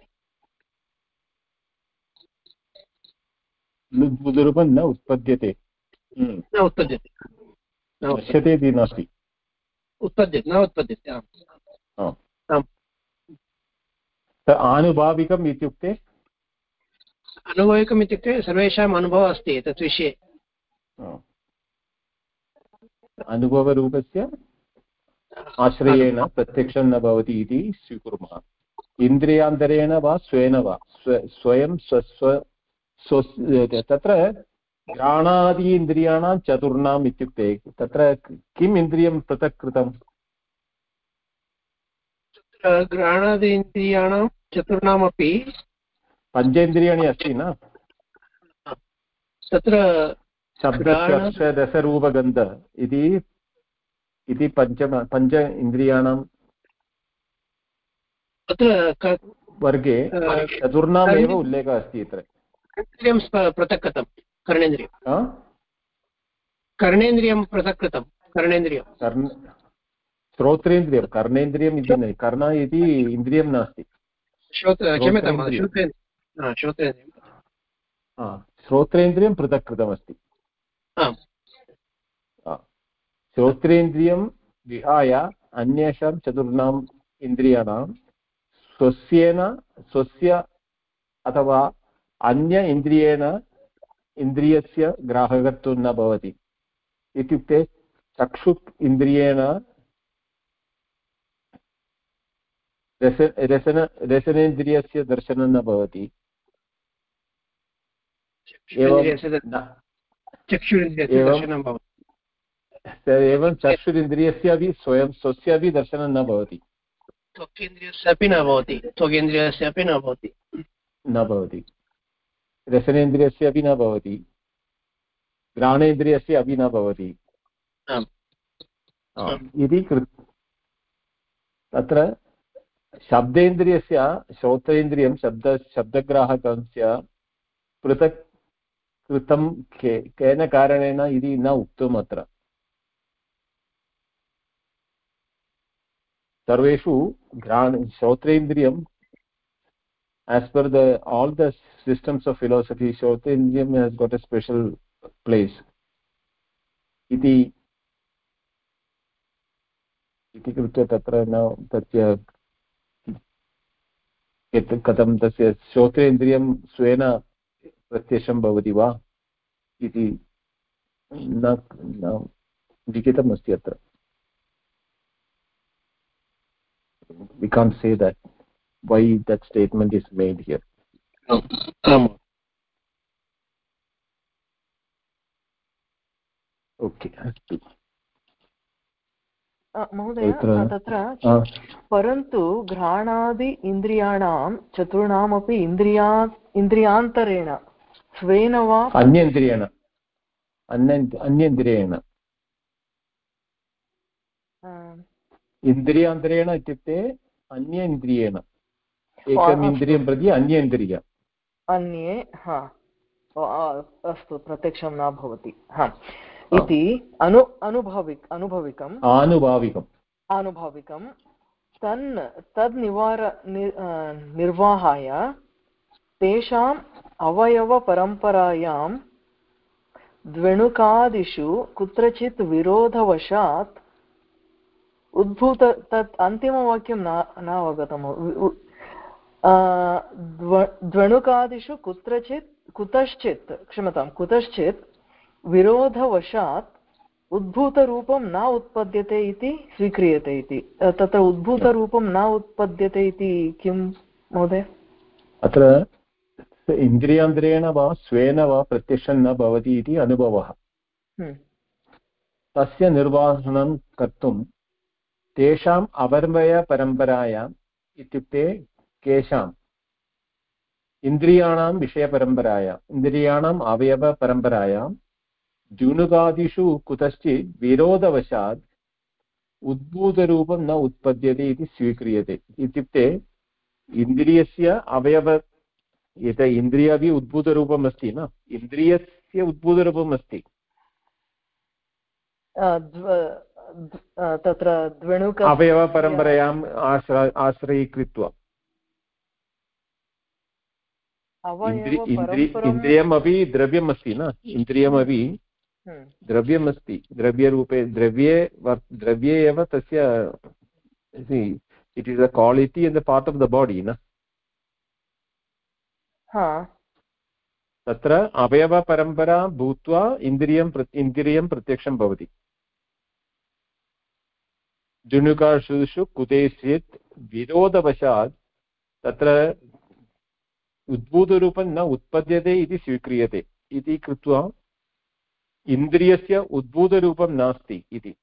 बुधरूपं न उत्पद्यते। हम्म। न उत्पद्यते। नश्यते इति नास्ति। उत्पद्यते न उत्पद्यते आम्। आनुभाविकम् इत्युक्ते? अनुभविकम् इत्युक्ते सर्वेषाम् अनुभवः अस्ति एतत् विषये। अनुभवरूपस्य आश्रयेण प्रत्यक्षं न भवति इति स्वीकुर्मः। इन्द्रियान्तरेण वा स्वेन वा? स्वयं स्वस्व तत्र घ्राणादि इन्द्रियाणां चतुर्णाम् इत्युक्ते तत्र किम् इन्द्रियं पृथक् कृतम्? घ्राणादि इन्द्रियाणां चतुर्णामपि पञ्चेन्द्रियाणि अस्ति न? तत्र शब्दस्पर्शरसरूपगन्ध इति इति पञ्चम पञ्च इन्द्रियाणां तत्र वर्गे चतुर्णामेव उल्लेखः अस्ति अत्र कर्णेन्द्रियं पृथक् कृतं कर्णेन्द्रियं. कर्णेन्द्रियं पृथक् कृतं कर्णेन्द्रियं. कर्ण श्रोत्रेन्द्रियं. कर्णेन्द्रियम् इति न कर्ण इति इन्द्रियं नास्ति. श्रोत्रेन्द्रियं. पृथक् कृतमस्ति श्रोत्रेन्द्रियं विहाय अन्येषां चतुर्णाम् इन्द्रियाणां स्वस्येन स्वस्य अथवा अन्य इन्द्रियेण इन्द्रियस्य ग्राहकत्वं न भवति। इत्युक्ते चक्षु इन्द्रियेण रस रसन रसनेन्द्रियस्य दर्शनं न भवति। एवं चक्षुरिन्द्रियस्य अपि स्वयं स्वस्यापि दर्शनं न भवति। त्वकेन्द्रियस्य अपि न भवति। त्वकेन्द्रियस्य अपि न भवति। न भवति। रसनेन्द्रियस्य अपि न भवति। घ्राणेन्द्रियस्य अपि न भवति। इति कृ तत्र शब्देन्द्रियस्य श्रोतेन्द्रियं शब्द शब्दग्राहकस्य पृथक् कृतं के केन कारणेन इति न उक्तम् अत्र। सर्वेषु घ्राण श्रोत्रेन्द्रियं as per the all the systems of philosophy shrotrendriyam has got a special place iti इति कृत्वा तत्र न तस्य यत् कथं तस्य श्रोत्रेन्द्रियं स्वेन प्रत्यक्षं भवति वा इति न लिखितमस्ति अत्र we can't say that why that statement is made here. Um, okay अस्तु महोदय तत्र परन्तु घ्राणादि इन्द्रियाणां चतुर्णामपि इन्द्रिया इन्द्रियान्तरेण स्वेन वा अन्येन्द्रियेण। अन्येन्द्रियेण। इन्द्रियान्तरेण इत्युक्ते अन्येन्द्रियेण। एकम् इन्द्रियं प्रति अन्येन्द्रिय अन्ये हा। अस्तु प्रत्यक्षं न भवति। हा। इति अनु अनुभविक अनुभविकम्। आनुभाविकम्। आनुभाविकं तन् तद् निवार निर्वाहाय तेषाम् अवयवपरम्परायां द्वेणुकादिषु कुत्रचित् विरोधवशात् उद्भूत तत् अन्तिमवाक्यं न न अवगतं द्वणुकादिषु कुत्रचित् कुतश्चित् क्षम्यतां कुतश्चित् विरोधवशात् उद्भूतरूपं न उत्पद्यते इति स्वीक्रियते इति। तत्र उद्भूतरूपं न उत्पद्यते इति किं महोदय? अत्र इन्द्रियान्द्रेण वा स्वेन वा प्रत्यक्षं न भवति इति अनुभवः। हम्म। तस्य निर्वहणं कर्तुं तेषाम् अवर्मयपरम्परायाम् इत्युक्ते केषाम्। इन्द्रियाणां विषयपरम्परायाम् इन्द्रियाणाम् अवयवपरम्परायां द्युणुकादिषु कुतश्चित् विरोधवशात् उद्भूतरूपं न उत्पद्यते इति स्वीक्रियते। इत्युक्ते इन्द्रियस्य अवयव यत इन्द्रियादि उद्भूतरूपम् अस्ति न? इन्द्रियस्य उद्भूतरूपम् अस्ति तत्र अवयवपरम्परायाम् आश्र आश्रयीकृत्वा। इन्द्रियमपि द्रव्यम् अस्ति न? इन्द्रियमपि हम्म। द्रव्यम् अस्ति द्रव्यरूपे द्रव्ये द्रव्ये एव तस्य it is a quality in the part of the body न? तत्र अवयवपरम्परा भूत्वा इन्द्रियं इन्द्रियं प्रत्यक्षं भवति। जुनुकाशुषु कुतेश्चित् विरोधवशात् तत्र उद्भूतरूपं न उत्पद्यते इति स्वीक्रियते। इति कृत्वा इन्द्रियस्य उद्भूतरूपं नास्ति इति।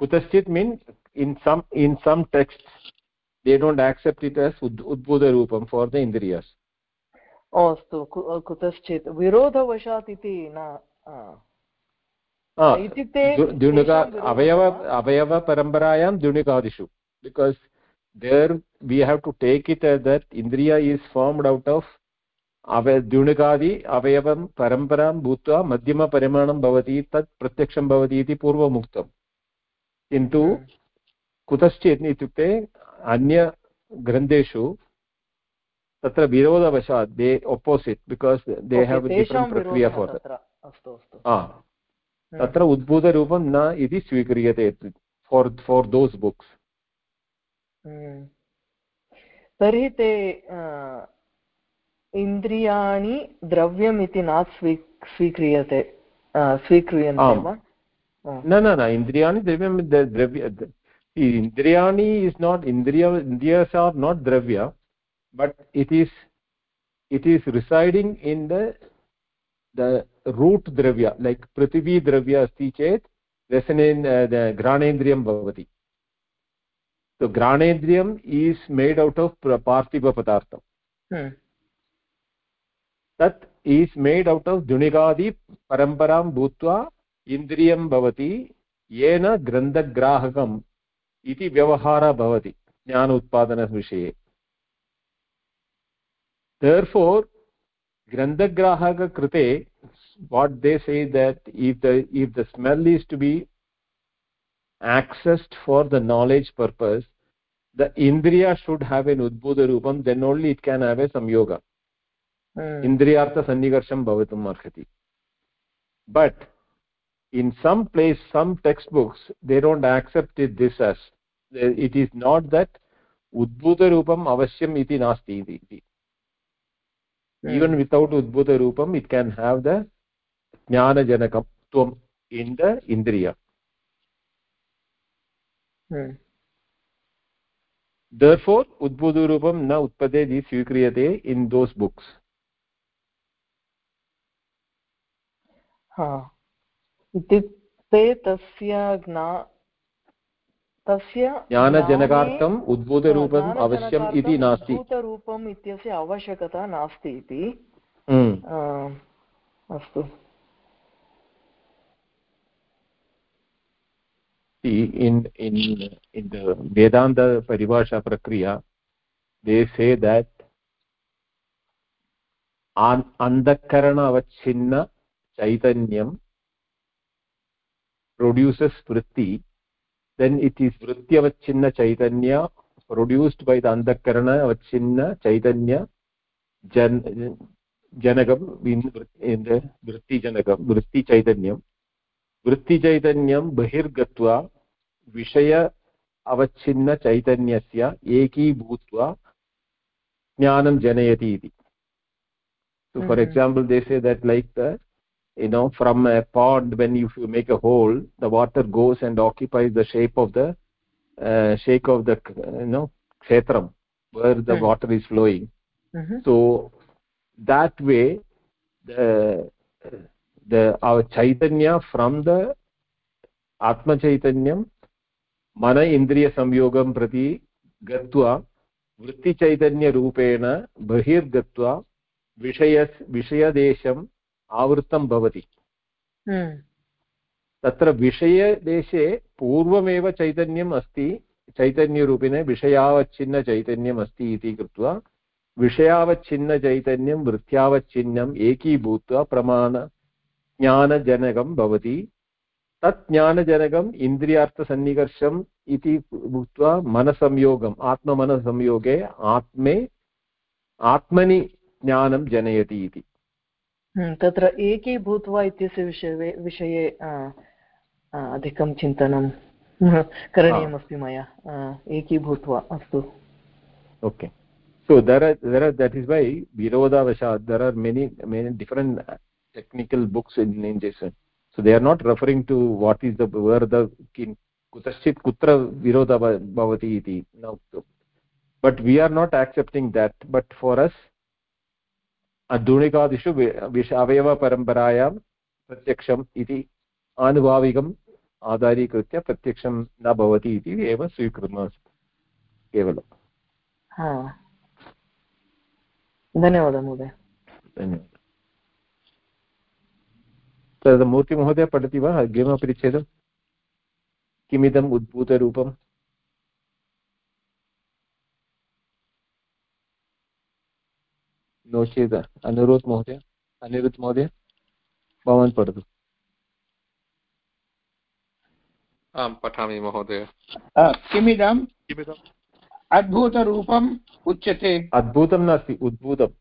कुतश्चित् mean in some in some text they don't accept it as उद्भूतरूपं for the इन्द्रियस्। अस्तु कुतश्चित् विरोधवशात् इति न द्युणुका अवयव अवयवपरम्परायां द्युणुकादिषु because there we have to take it that इन्द्रिया is formed out of अव द्युणुकादि अवयवं परम्परां भूत्वा मध्यमपरिमाणं भवति तत् प्रत्यक्षं भवति इति पूर्वम् किन्तु। कुतश्चित् इत्युक्ते अन्यग्रन्थेषु तत्र विरोधवशात् they opposite because they have different प्रक्रिया फार् तत्र उद्भूतरूपं न इति स्वीक्रियते फार् फार् दोस् बुक्स् तर्हि ते इन्द्रियाणि द्रव्यम् इति न स्वी स्वीक्रियते स्वीक्रियन्ते वा? न न न इन्द्रियाणि द्रव्यं द्रव्य इन्द्रियाणि इस् नाट् इन्द्रिय इन्द्रियस् आर् नाट् द्रव्य but it is it is residing in the the root dravya like prithvi dravya asti chet the granendriyam bhavati so granendriyam is made out of parthiva padartham hmm. that is made out of dunikadi paramparam bhutva indriyam bhavati येन ग्रन्थग्राहकं इति व्यवहारः भवति ज्ञान उत्पादनविषये therefore grandhagrahaka krite what they say that if the if the smell is to be accessed for the knowledge purpose the indriya should have an udbhuta rupam then only it can have a samyoga hmm. indriyartha sannigarsham bhavatum arhati but in some place some textbooks they don't accept it this as it is not that udbhuta rupam avashyam iti nasti iti hmm. even without udbhuta rupam it can have the jnana janakam in the indriya. Therefore udbhuta rupam na utpadeti swikriyate in those books. Ha. इत्युक्ते तस्य ज्ञा तस्य ज्ञानजनकार्थम् उद्भूतरूपम् अवश्यम् इति नास्ति उद्भूतरूपम् इत्यस्य आवश्यकता नास्ति इति हम्म। see in in in the vedanta parivasha prakriya they say that an andakarana avachinna chaitanyam produces vritti then it is vritti avachinna chaitanya produced by the andakarana avachinna chaitanya jan janagam in, in the vritti janagam vritti chaitanyam chaitanyam bahirgatva विषय अवच्छिन्न चैतन्यस्य एकीभूत्वा ज्ञानं जनयति इति so for example they say that like the you know from a pond when you make a hole the water goes and occupies the shape of the uh, shape of the you know kshetram where the mm. water is flowing mm -hmm. so that way the the our chaitanya from the atma chaitanyam mana indriya samyogam prati gatva वृत्तिचैतन्यरूपेण बहिर्गत्वा विषय विषयदेशं आवृत्तं भवति। तत्र विषयदेशे पूर्वमेव चैतन्यम् अस्ति चैतन्यरूपिणे विषयावच्छिन्नचैतन्यम् अस्ति इति कृत्वा विषयावच्छिन्नचैतन्यं वृत्त्यावच्छिन्नम् एकीभूत्वा प्रमाणज्ञानजनकं भवति। तत् ज्ञानजनकम् इन्द्रियार्थसन्निकर्षम् इति भूत्वा मनसंयोगम् आत्ममनसंयोगे आत्मे आत्मनि ज्ञानं जनयति इति। हम्म, तत्र एकी भूत्वा इत्यस्य विषये विषये अधिकं चिन्तनं करणीयमस्ति मया। एकी भूत्वा अस्तु। Okay. Are there are that is why virodavashat there are many many different technical books in in jason so they are not referring to what is the where the kin kutaschit kutra virodha bhavati iti now but we are not accepting that but for us धूणिकादिषु विष अवयवपरम्परायां प्रत्यक्षम् इति आनुभाविकम् आधारीकृत्य प्रत्यक्षं न भवति इति एव स्वीकुर्मः केवलं धन्यवादः महोदय धन्यवादः तद् मूर्तिमहोदय पठति वा? अग्रिमपरिच्छेदं? किमिदम् उद्भूतरूपम्? नो चेत् अनिरुद् महोदय। अनिरुद् महोदय भवान् पठतु। आं पठामि महोदय। किमिदम्? अद्भुतरूपम् उच्यते। अद्भुतं नास्ति उद्भूतम्।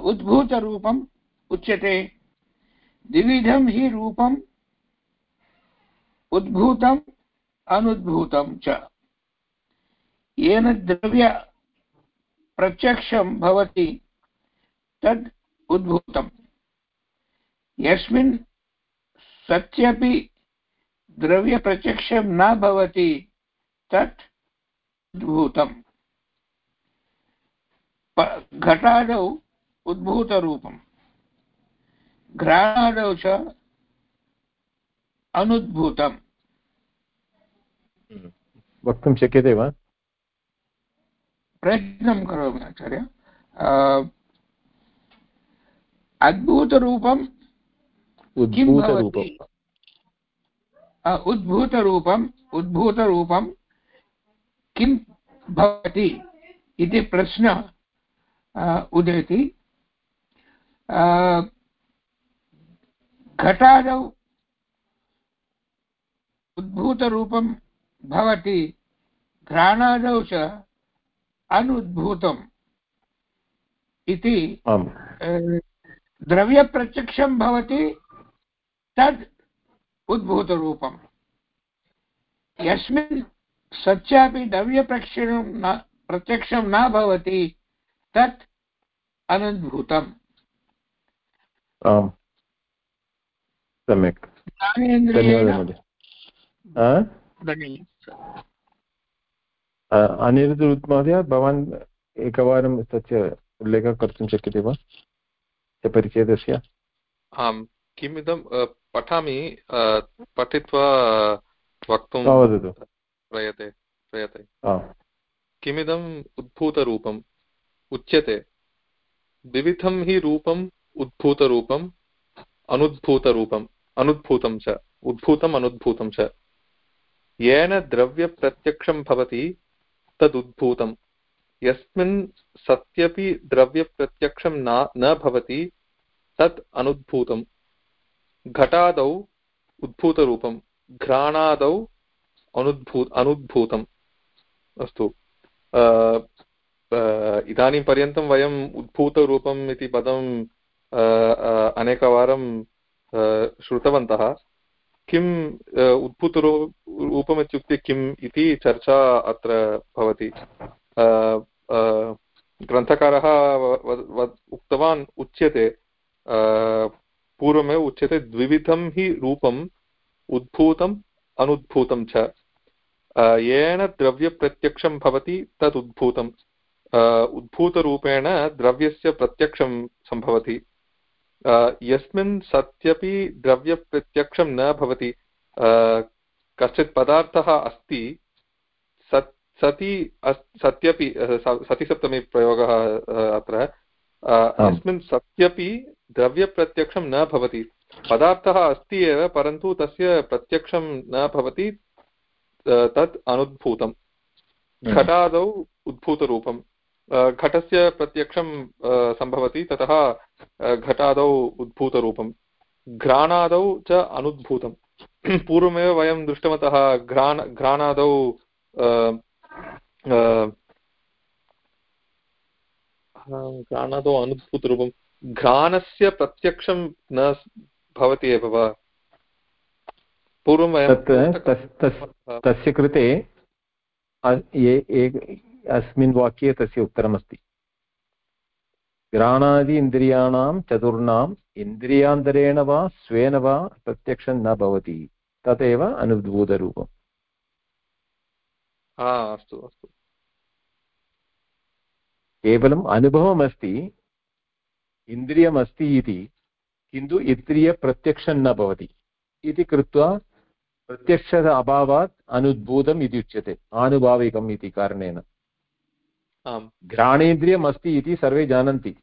उद्भूतरूपम् उच्यते। द्विविधं हि रूपम्, उद्भूतम् अनुद्भूतं च। येन द्रव्य प्रत्यक्षं भवति, तद् उद्भूतम्। यस्मिन् सत्यपि द्रव्यप्रत्यक्षं न भवति, तत् उद्भूतम्। घटादौ उद्भूतरूपम्। घ्राणादौ च अनुद्भूतम् वक्तुं शक्यते वा? प्रयत्नं करोमि आचार्य। अद्भुतरूपं उद्भूतरूपम्। उद्भूतरूपं किं भवति इति प्रश्न उदेति। घटादौ उद्भूतरूपं भवति घ्राणादौ च अनुद्भूतम् इति द्रव्यप्रत्यक्षं भवति तद् उद्भूतरूपम् यस्मिन् सत्यापि द्रव्यप्रक्षणं न प्रत्यक्षं न भवति तत् अनुद्भूतम्। सम्यक्। धन्यवादः महोदय। अनिरुद्ध महोदय भवान् एकवारं तस्य उल्लेखः कर्तुं शक्यते वा? परिचयस्य आम् किमिदं पठामि पठित्वा वक्तुं वदतु। प्रयते प्रयते। किमिदम् उद्भूतरूपम्? उच्यते। द्विविधं हि रूपम् उद्भूतरूपम् अनुद्भूतरूपम्। अनुद्भूतं च, उद्भूतम् अनुद्भूतं च। येन द्रव्यप्रत्यक्षं भवति, तदुद्भूतम्। यस्मिन् सत्यपि द्रव्यप्रत्यक्षं न न भवति, तत् अनुद्भूतम्। घटादौ उद्भूतरूपं घ्राणादौ अनुद्भू, अनुद्भूतम्। अस्तु। इदानीं पर्यन्तं वयम् उद्भूतरूपम् इति पदम् अनेकवारं श्रुतवन्तः, किम् उद्भूतरू रूपम् इत्युक्ते किम् इति चर्चा अत्र भवति। ग्रन्थकारः उक्तवान्, उच्यते। पूर्वमेव उच्यते, द्विविधं हि रूपम्, उद्भूतम् अनुद्भूतं च। येन द्रव्यप्रत्यक्षं भवति तद् उद्भूतम् उद्भूतरूपेण द्रव्यस्य प्रत्यक्षं सम्भवति। यस्मिन् सत्यपि द्रव्यप्रत्यक्षं न भवति। कश्चित् पदार्थः अस्ति सत् सति सत्यपि सतिसप्तमी प्रयोगः अत्र। यस्मिन् सत्यपि द्रव्यप्रत्यक्षं न भवति। पदार्थः अस्ति एव परन्तु तस्य प्रत्यक्षं न भवति तत् अनुद्भूतं घटादौ उद्भूतरूपं घटस्य प्रत्यक्षं सम्भवति ततः घटादौ उद्भूतरूपं घ्राणादौ च अनुद्भूतं पूर्वमेव वयं दृष्टवन्तः घ्राण घ्राणादौ घ्राणादौ अनुद्भूतरूपं घ्राणस्य प्रत्यक्षं न भवति एव वा? पूर्वं वयं तस्य कृते अस्मिन् वाक्ये तस्य उत्तरमस्ति। घ्राणादि इन्द्रियाणां चतुर्णाम् इन्द्रियान्तरेण वा स्वेन वा प्रत्यक्षं न भवति तदेव अनुद्भूतरूपम्। अस्तु अस्तु। केवलम् अनुभवमस्ति इन्द्रियमस्ति इति किन्तु इन्द्रियप्रत्यक्षं न भवति। इति कृत्वा प्रत्यक्षः अभावात् अनुद्भूतम् इति उच्यते आनुभाविकम् इति कारणेन। घ्राणेन्द्रियम् अस्ति इति सर्वे जानन्ति।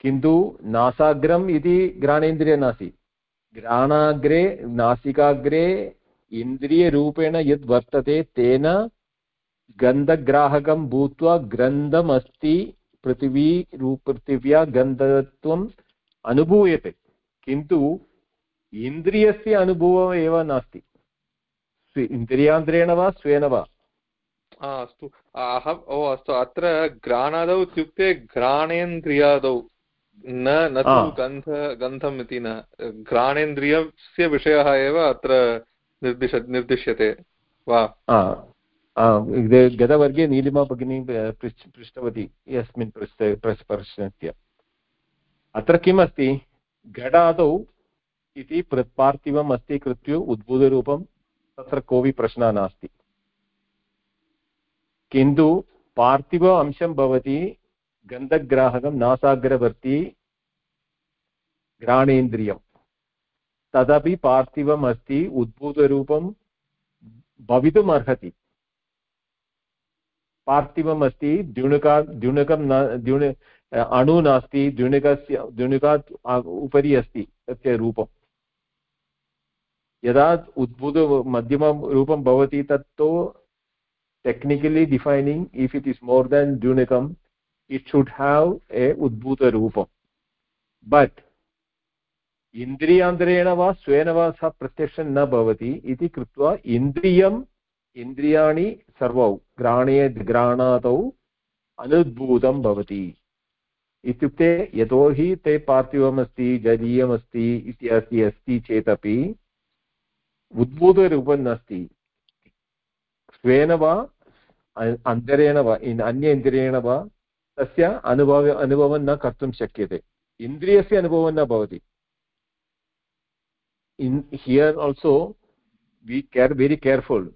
किन्तु नासाग्रम् इति घ्राणेन्द्रिय नास्ति। घ्राणाग्रे नासिकाग्रे इन्द्रियरूपेण यद् तेन गन्धग्राहकं भूत्वा गन्धम् अस्ति पृथिवी पृथिव्या गन्धत्वम् अनुभूयते। किन्तु इन्द्रियस्य अनुभवः एव नास्ति। इन्द्रियान्तरेण वा, स्वेन वा? अस्तु अहम् ओ अस्तु अत्र घ्राणादौ इत्युक्ते घ्राणेन्द्रियादौ न न तु गन्ध गन्धम् इति न घ्राणेन्द्रियस्य विषयः एव अत्र निर्दिश निर्दिश्यते वा? गतवर्गे नीलिमा भगिनी पृष्टवती यस्मिन् प्रश्नस्य। अत्र किम् अस्ति घटादौ इति पार्थिवम् अस्ति कृत्य उद्भूतरूपं तत्र कोऽपि प्रश्नः नास्ति। किन्तु पार्थिव अंशं भवति, गन्धग्राहकं, नासाग्रवर्ती घ्राणेन्द्रियं तदपि पार्थिवम् अस्ति, उद्भूतरूपं भवितुम् अर्हति। पार्थिवम् अस्ति, द्युणुका, द्युणुकं न, द्युण, अणु नास्ति, द्युणुकस्य, द्युणुकात् उपरि अस्ति तस्य रूपम् यदा उद्भूत मध्यमरूपं भवति, तत्तु technically defining if it is more than junikam it should have a udbhuta rupam. But इन्द्रियान्तरेण वा स्वेन वा सः प्रत्यक्षं न भवति इति कृत्वा इन्द्रियम् इन्द्रियाणि सर्वौ ग्राणे ग्राणादौ अनुद्भूतं भवति इत्युक्ते यतोहि ते पार्थिवमस्ति जलीयमस्ति इत्यादि अस्ति चेदपि उद्भूतरूपं नास्ति स्वेन वा अन्तरेण वा अन्य इन्द्रियेण वा तस्य अनुभव अनुभवं न कर्तुं शक्यते इन्द्रियस्य अनुभवं न भवति in here also we care very careful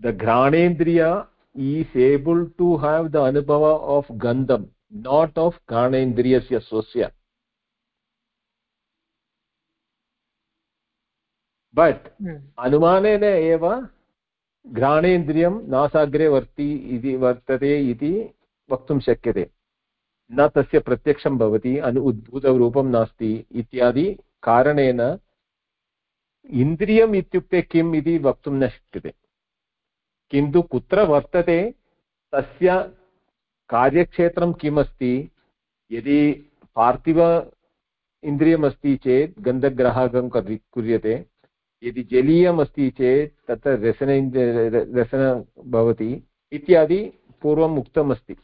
the ghanendriya is able to have the anubhava of gandham not of ghanendriyasya swasya but अनुमानेन एव घ्राणेन्द्रियं नासाग्रे वर्ति इति वर्तते इति वक्तुं शक्यते। न तस्य प्रत्यक्षं भवति, अनु उद्भूतरूपं नास्ति इत्यादि कारणेन इन्द्रियम् इत्युक्ते किम् इति वक्तुं न शक्यते। किन्तु कुत्र वर्तते, तस्य कार्यक्षेत्रं किम् अस्ति यदि पार्थिव इन्द्रियमस्ति चेत् गन्धग्राहकं क्रियते यदि जलीयम् अस्ति चेत् तत्र रसन रसन भवति इत्यादि पूर्वम् उक्तम् अस्ति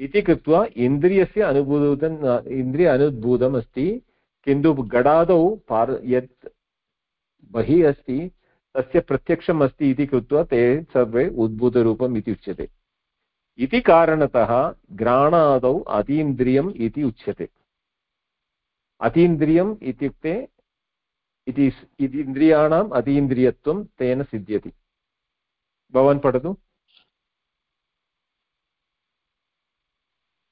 इति कृत्वा इन्द्रियस्य अनुभूतं इन्द्रिय अनुद्भूतम् अस्ति किन्तु गडादौ पार्, यत् बहिः अस्ति, तस्य प्रत्यक्षम् अस्ति इति कृत्वा ते सर्वे उद्भूतरूपम् इति उच्यते। इति कारणतः घ्राणादौ अतीन्द्रियम् इति उच्यते। अतीन्द्रियम् इत्युक्ते इति इन्द्रियाणाम् अतीन्द्रियत्वं तेन सिद्ध्यति। भवान् पठतु।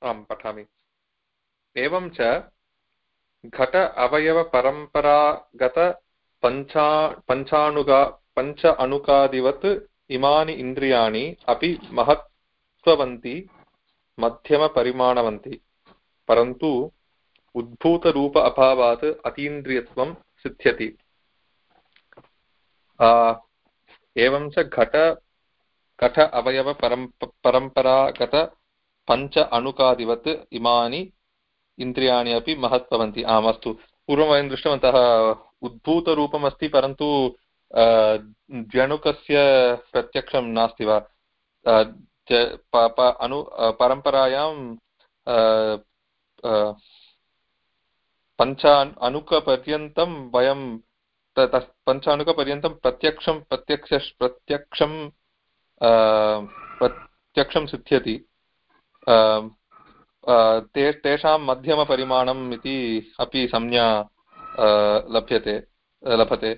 आं पठामि। एवं च घट अवयवपरम्परागत पञ्चा पञ्चाणुका पञ्च अणुकादिवत् इमानि इन्द्रियाणि अपि महत्त्ववन्ति मध्यमपरिमाणवन्ति परन्तु उद्भूतरूप अभावात् अतीन्द्रियत्वं सिद्ध्यति। एवं च घट घट अवयवपरम्प परम्परागत पञ्च अणुकादिवत् इमानि इन्द्रियाणि अपि महत्त्ववन्ति। आम्, अस्तु। पूर्वं वयं दृष्टवन्तः उद्भूतरूपम् अस्ति परन्तु द्व्यणुकस्य प्रत्यक्षं नास्ति वा? परम्परायां पञ्च अनुकपर्यन्तं वयं पञ्च अनुकपर्यन्तं प्रत्यक्षं प्रत्यक्ष प्रत्यक्षं प्रत्यक्षं सिद्ध्यति। तेषां मध्यमपरिमाणम् इति अपि संज्ञा लभ्यते, लभते,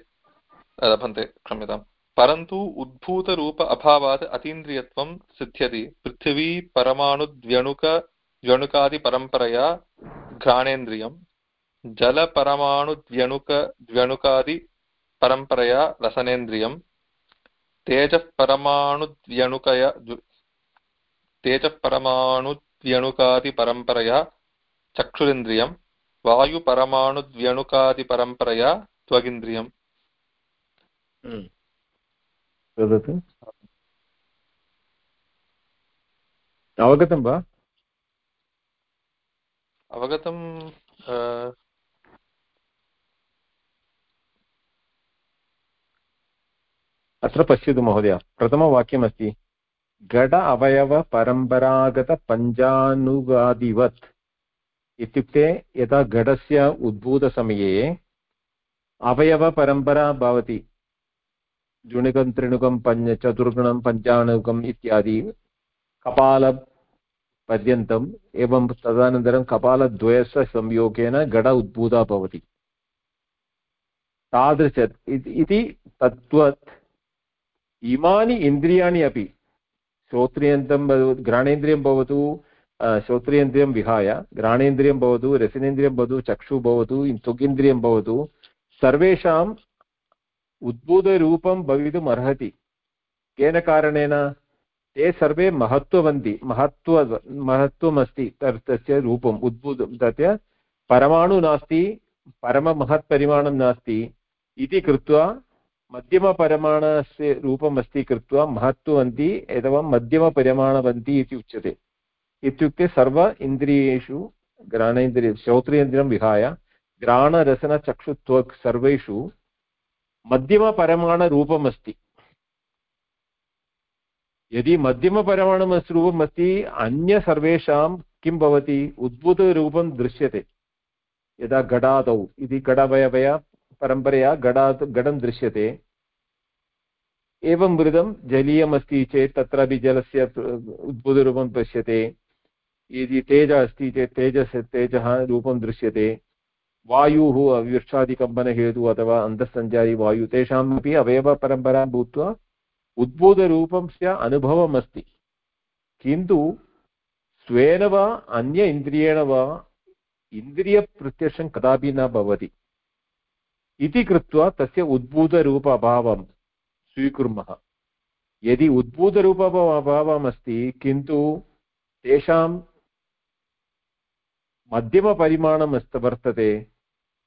लभन्ते क्षम्यताम्। परन्तु उद्भूतरूप अभावात् अतीन्द्रियत्वं सिद्ध्यति। पृथिवी परमाणुद्व्यणुक द्व्यणुकादिपरम्परया घ्राणेन्द्रियं जलपरमाणुद्व्यणुक द्व्यणुकादिपरम्परया रसनेन्द्रियं तेजः परमाणुद्व्यणुकया तेजः परमाणुद्व्यणुकादिपरम्परया चक्षुरिन्द्रियं वायुपरमाणुद्व्यणुकादिपरम्परया त्वगिन्द्रियम्। वदतु। अवगतं वा? अवगतं अत्र पश्यतु महोदय, प्रथमवाक्यमस्ति घट अवयवपरम्परागतपञ्चानुगादिवत् इत्युक्ते यदा घटस्य उद्भूतसमये अवयवपरम्परा भवति, जुणुकं, त्रिणुकं, पञ्च, चतुर्गुणं पञ्चाणुकम् इत्यादि कपालपर्यन्तम् एवं तदनन्तरं कपालद्वयस्य संयोगेन घट उद्भूता भवति। तादृश इति तत्त्वत् इमानि इन्द्रियाणि अपि। श्रोत्रियन्तं घ्राणेन्द्रियं भवतु श्रोत्रियेन्द्रियं विहाय, घ्राणेन्द्रियं भवतु, रसनेन्द्रियं भवतु, चक्षुः भवतु त्वगिन्द्रियं भवतु, सर्वेषाम् उद्भूतरूपं भवितुम् अर्हति। केन कारणेन? ते सर्वे महत्त्ववन्ति, महत्त्व, महत्त्वमस्ति तस्य रूपम् उद्भूतं तस्य परमाणु नास्ति, परममहत्परिमाणं नास्ति इति कृत्वा मध्यमपरिमाणस्य रूपम् अस्ति कृत्वा महत्त्ववन्ति एवं मध्यमपरिमाणवन्ति इति उच्यते। इत्युक्ते सर्व इन्द्रियेषु, घ्राणेन्द्रिय, श्रोत्रेन्द्रियं विहाय घ्राणरसनचक्षुत्वक् सर्वेषु मध्यमपरिमाणरूपम् यदि मध्यमपरिमाणमस् अन्य सर्वेषां किं भवति? उद्भूतरूपं दृश्यते। यदा घटादौ, इति घटवयवया परम्परया घटात् घटं दृश्यते। एवं मृदं जलीयमस्ति चेत् तत्रापि जलस्य उद्भूतरूपं दृश्यते यदि तेज अस्ति चेत् तेजस् तेजः रूपं दृश्यते। वायुः वृक्षादिकम्पनहेतुः अथवा अन्तःसञ्चारी वायु तेषाम् अपि अवयवपरम्परा भूत्वा उद्भूतरूपस्य अनुभवम् अस्ति किन्तु स्वेन वा अन्य इन्द्रियेण वा इन्द्रियप्रत्यक्षं कदापि न भवति। इति कृत्वा तस्य उद्भूतरूप अभावं स्वीकुर्मः। यदि उद्भूतरूप अभावम् अस्ति किन्तु तेषां मध्यमपरिमाणम् अस्ति वर्तते,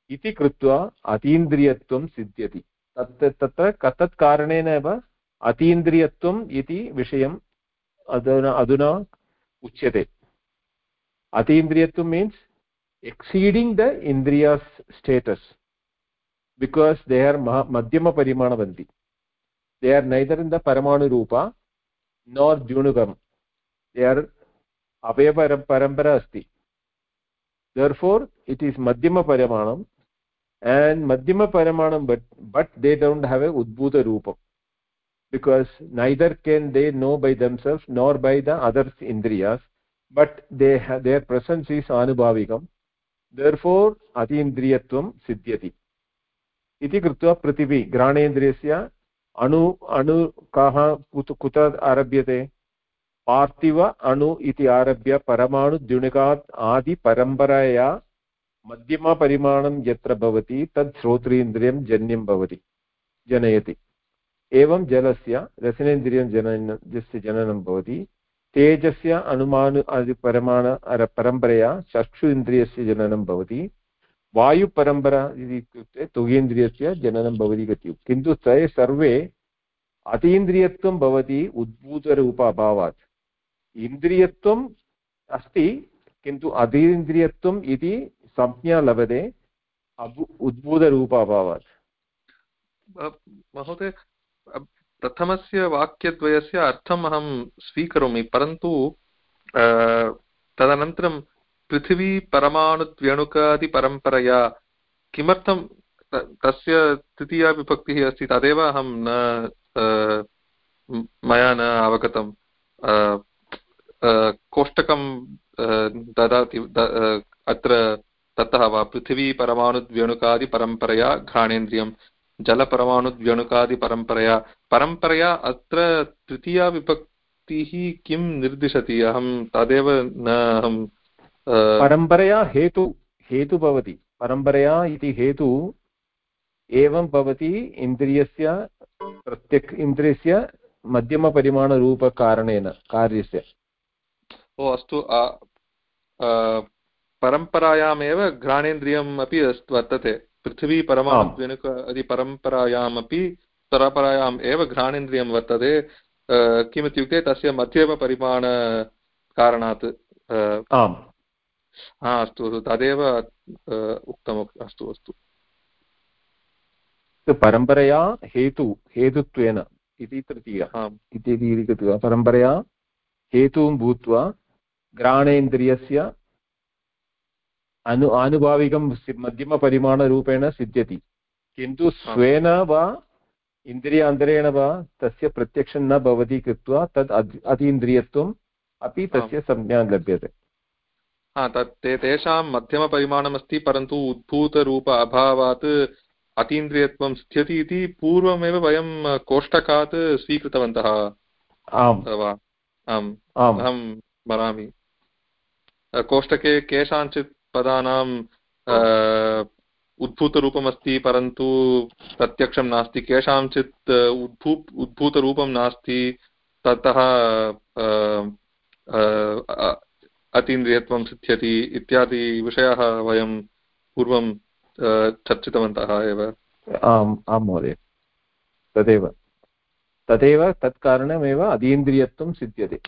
इति कृत्वा अतीन्द्रियत्वं सिद्ध्यति। तत्, तत्र तत् कारणेन एव अतीन्द्रियत्वम् इति विषयम् अधुना अधुना उच्यते। अतीन्द्रियत्वं means exceeding the indriyas status because they are madhyama parimanavandi. They are neither in the paramanu rupa nor jnukam. they are aveva parampara asti. Therefore it is madhyama paramanam and madhyama paramanam but but they don't have a udbhuta rupa, because neither can they know by themselves nor by the other indriyas but they their presence is anubhavikam therefore atindriyatvam siddhyati. इति कृत्वा पृथिवी, घ्राणेन्द्रियस्य अणु अणु कः कुत कुत आरभ्यते? पार्थिव अणु इति आरभ्य परमाणुद्युणिकात् आदिपरम्परया मध्यमपरिमाणं यत्र भवति, तत् श्रोत्रेन्द्रियं जन्यं भवति, जनयति। एवं जलस्य, रसनेन्द्रियं जनन यस्य जननं भवति, तेजस्य अनुमानु परमाण परम्परया चक्षु इन्द्रियस्य जननं भवति वायुपरम्परा इति इत्युक्ते तुगेन्द्रियस्य जननं भवति इति किन्तु ते सर्वे अतीन्द्रियत्वं भवति उद्भूतरूप अभावात् इन्द्रियत्वम् अस्ति, किन्तु अतीन्द्रियत्वम् इति संज्ञा लभते उद्भूतरूप अभावात् महोदय प्रथमस्य वाक्यद्वयस्य अर्थम् अहं स्वीकरोमि, परन्तु तदनन्तरं पृथिवी परमाणुद्व्यणुकादिपरम्परया किमर्थं तस्य तृतीया विभक्तिः अस्ति तदेव अहं न मया न अवगतं। कोष्टकं ददाति अत्र ततः वा पृथिवी परमाणुद्व्यणुकादिपरम्परया घ्राणेन्द्रियं जलपरमाणुद्व्यणुकादिपरम्परया परम्परया अत्र तृतीया विभक्तिः किं निर्दिशति? अहं तदेव न, अहं परम्परया हेतु हेतु भवति। परम्परया इति हेतु एवं भवति इन्द्रियस्य प्रत्यक् इन्द्रियस्य मध्यमपरिमाणरूपकारणेन कार्यस्य। ओ अस्तु परम्परायामेव घ्राणेन्द्रियम् अपि वर्तते। पृथिवी परमाणुद्वेणुक इति परम्परायामपि परम्परायाम् एव घ्राणेन्द्रियं वर्तते। किमित्युक्ते तस्य मध्यमपरिमाणकारणात्। आम्। हा अस्तु तदेव उक्तम् अस्तु अस्तु। परम्परया हेतु हेतुत्वेन इति तृतीय। इति कृत्वा परम्परया हेतुं भूत्वा घ्राणेन्द्रियस्य अनु आनुभाविकं मध्यमपरिमाणरूपेण सिद्ध्यति। किन्तु स्वेन वा इन्द्रियान्तरेण वा तस्य प्रत्यक्षं न भवति कृत्वा तद् अतीन्द्रियत्वम् अपि तस्य संज्ञा लभ्यते। हा तत् ते तेषां मध्यमपरिमाणमस्ति परन्तु उद्भूतरूप अभावात् अतीन्द्रियत्वं स्थियति इति पूर्वमेव वयं कोष्टकात् स्वीकृतवन्तः। आम्। आम् अहं स्मरामि कोष्टके केषाञ्चित् पदानां उद्भूतरूपमस्ति परन्तु प्रत्यक्षं नास्ति। केषाञ्चित् उद्भू उद्भूतरूपं नास्ति। ततः अतीन्द्रियत्वं सिद्ध्यति इत्यादि विषयाः वयं पूर्वं चर्चितवन्तः एव। आम् आं महोदय। तदेव। तदेव तत्कारणमेव अतीन्द्रियत्वं सिद्ध्यते।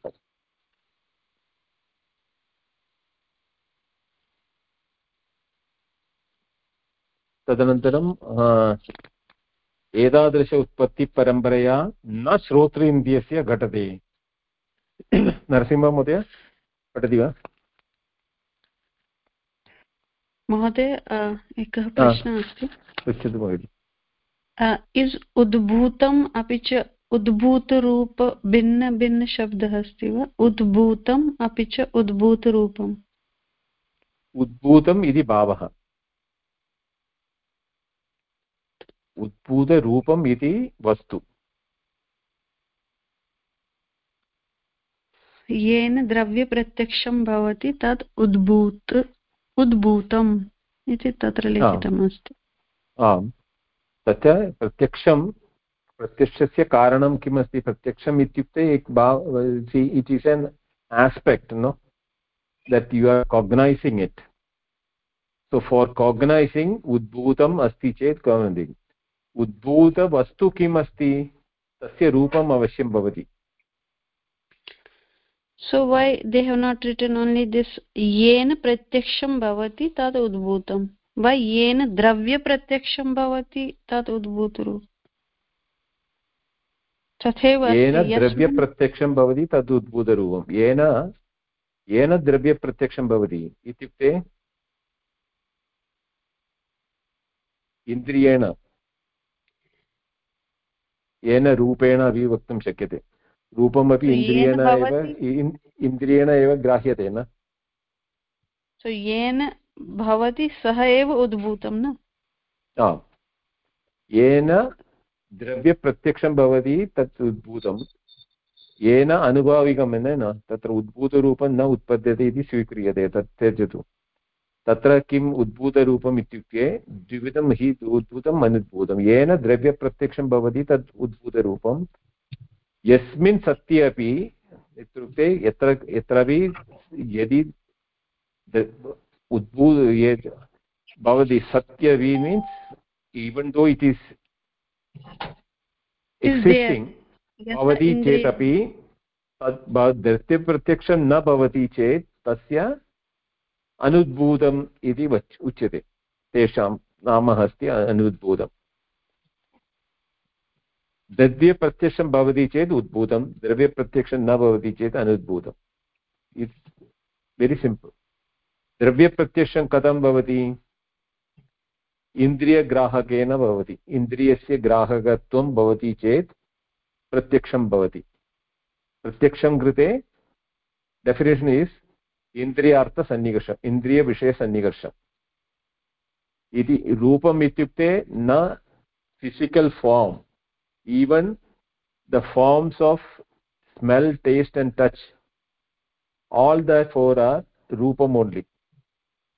तदनन्तरं एतादृश उत्पत्तिपरम्परया न श्रोतृन्द्रियस्य घटते। नरसिंहमहोदय पठति वा? महोदय एकः प्रश्नः अस्ति। पृच्छतु भगिनि। इस् उद्भूतम् अपि च उद्भूतरूप भिन्नभिन्नशब्दः अस्ति वा? उद्भूतम् अपि च उद्भूतरूपम्। उद्भूतम् इति भावः। उद्भूतरूपम् इति वस्तु। येन द्रव्यप्रत्यक्षं भवति तत् उद्भूत उद्भूतम् इति तत्र लिखितमस्ति। आम्। तत्र प्रत्यक्षं प्रत्यक्षस्य कारणं किम् अस्ति प्रत्यक्षम् इत्युक्ते एक it is an aspect know that you are cognising it so far cognising उद्भूतम् अस्ति चेत् उद्भूतवस्तु किम् अस्ति तस्य रूपम् अवश्यं भवति। So why they have not written only this येन प्रत्यक्षं भवति तद् उद्भूतं वै येन द्रव्यप्रत्यक्षं भवति तद् उद्भूतरु तथैव येन द्रव्यप्रत्यक्षं भवति तद् उद्भूतरूपं येन येन द्रव्यप्रत्यक्षं भवति इत्युक्ते इन्द्रियेण येन रूपेण अपि वक्तुं शक्यते रूपमपि इन्द्रियेण एव इन्द्रियेण एव ग्राह्यते न येन भवति सः एव उद्भूतं न? आम्। येन द्रव्यप्रत्यक्षं भवति तत् उद्भूतं। येन अनुभाविकं न तत्र उद्भूतरूपं न उत्पद्यते इति स्वीक्रियते तत् त्यजतु। तत्र किम् उद्भूतरूपम् इत्युक्ते द्विविधं हि उद्भूतम् अनुद्भूतं। येन द्रव्यप्रत्यक्षं भवति तत् उद्भूतरूपं। यस्मिन् सत्ये अपि इत्युक्ते यत्र यत्रापि यदि उद्भू भवति सत्यवि means even though it is existing भवति चेदपि दृष्टिप्रत्यक्षं न भवति चेत् तस्य अनुद्भूतम् इति उच्यते। तेषां नाम अस्ति अनुद्भूतम्। द्रव्यप्रत्यक्षं भवति चेत् उद्भूतं, द्रव्यप्रत्यक्षं न भवति चेत् अनुद्भूतम् इट्स् वेरि सिम्पल् द्रव्यप्रत्यक्षं कथं भवति? इन्द्रियग्राहकेन भवति। इन्द्रियस्य ग्राहकत्वं भवति चेत् प्रत्यक्षं भवति। प्रत्यक्षं कृते डेफिनेशन् इस् इन्द्रियार्थसन्निकर्षम् इन्द्रियविषयसन्निकर्षम् इति रूपम् इत्युक्ते न physical form even the forms of smell taste and touch all the four are rupam only.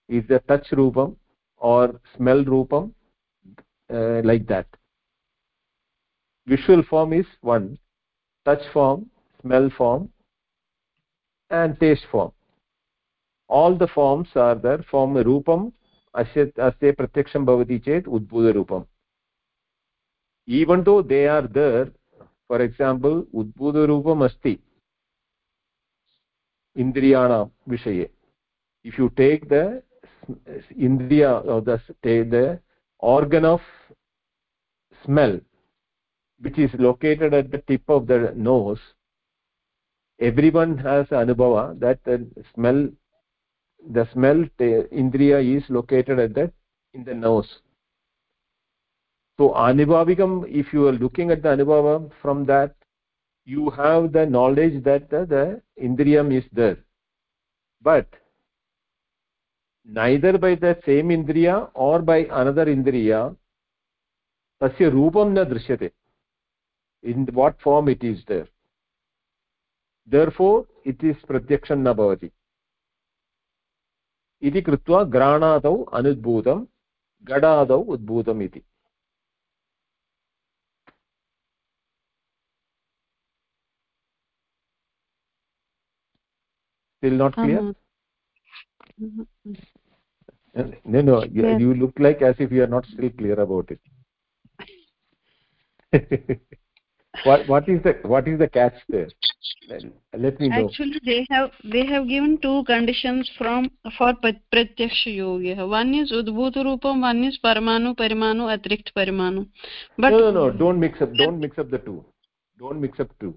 Is the touch rupam or smell rupam uh, like that? Visual form is one touch form smell form and taste form. All the forms are there. Form rupam asya pratyaksham bhavati chet udbhuta rupam even though they are there for example udbhutarupam asti indriyana vishaye. If you take the indriya or the the organ of smell which is located at the tip of the nose everyone has anubhava that the smell the smell eh, indriya is located at the in the nose so anubhavikam if you are looking at the anubhava from that you have the knowledge that the, the indriyam is there but neither by the same indriya or by another indriya tasya roopam na drishyate in what form it is there therefore it is pratyaksham na bhavati इति कृत्वा घ्राणादौ अनुद्भूतं गडादौ उद्भूतम् इति still not clear? Uh -huh. no no you, you look like as if you are not still clear about it. What what is the what is the catch there? Let me know. Actually they have they have given two conditions from for pratyaksha yoga one is udbhuta rupam one is paramanu parimanu atrikt parimanu. But no no no don't mix up don't mix up the two. Don't mix up two.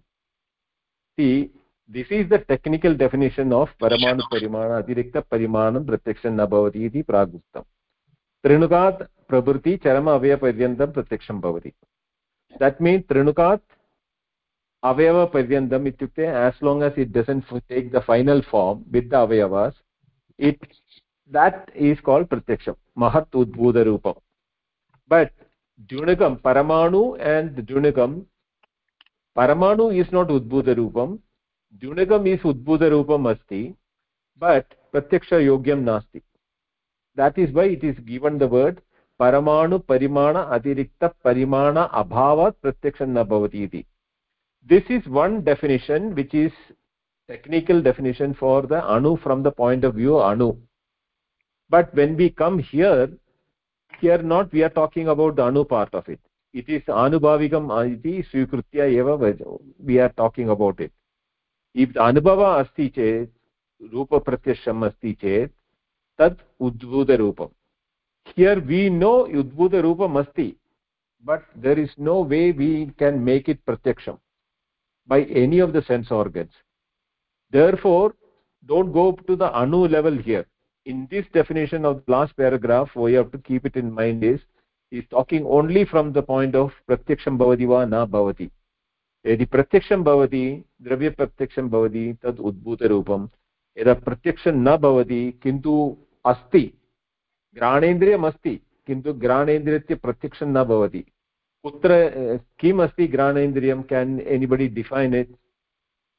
See this is the technical definition of paramanu parimana atirikta parimanam pratyaksham na bhavati iti praguktam त्रिणुकात् प्रभृति चरम अवयपर्यन्तं प्रत्यक्षं भवति that means trinukat avayava paryantam ityukte as long as it doesn't take the final form with the avayavas it that is called pratyaksham mahat udbhuta rupam but dunagam paramanu and dunagam paramanu is not udbhuta rupam द्युणगम् is उद्भूतरूपम् अस्ति but प्रत्यक्षयोग्यं नास्ति that is why it is given the word परमाणुपरिमाण अतिरिक्तपरिमाण अभावात् प्रत्यक्षं न भवति इति this is one definition which is technical definition for the अणु from the point of view अणु but when we come here here not we are talking about the अणु part of it it is आनुभाविकम् इति स्वीकृत्य एव we are talking about it अनुभवः अस्ति चेत्, रूपप्रत्यक्षम् अस्ति चेत्, तत् उद्भूतरूपम्। हियर् वि नो उद्भूतरूपम् अस्ति but there is no way we can make it प्रत्यक्षम् by any of the sense organs therefore don't go to the अणु level here in this definition of last paragraph we have to keep it in mind is is talking only from the point of प्रत्यक्षं भवति वा न भवति यदि प्रत्यक्षं भवति द्रव्यप्रत्यक्षं भवति तद् उद्भूतरूपं यदा प्रत्यक्षं न भवति किन्तु अस्ति घ्राणेन्द्रियम् अस्ति किन्तु घ्राणेन्द्रियस्य प्रत्यक्षं न भवति कुत्र किम् अस्ति घ्राणेन्द्रियं can anybody define it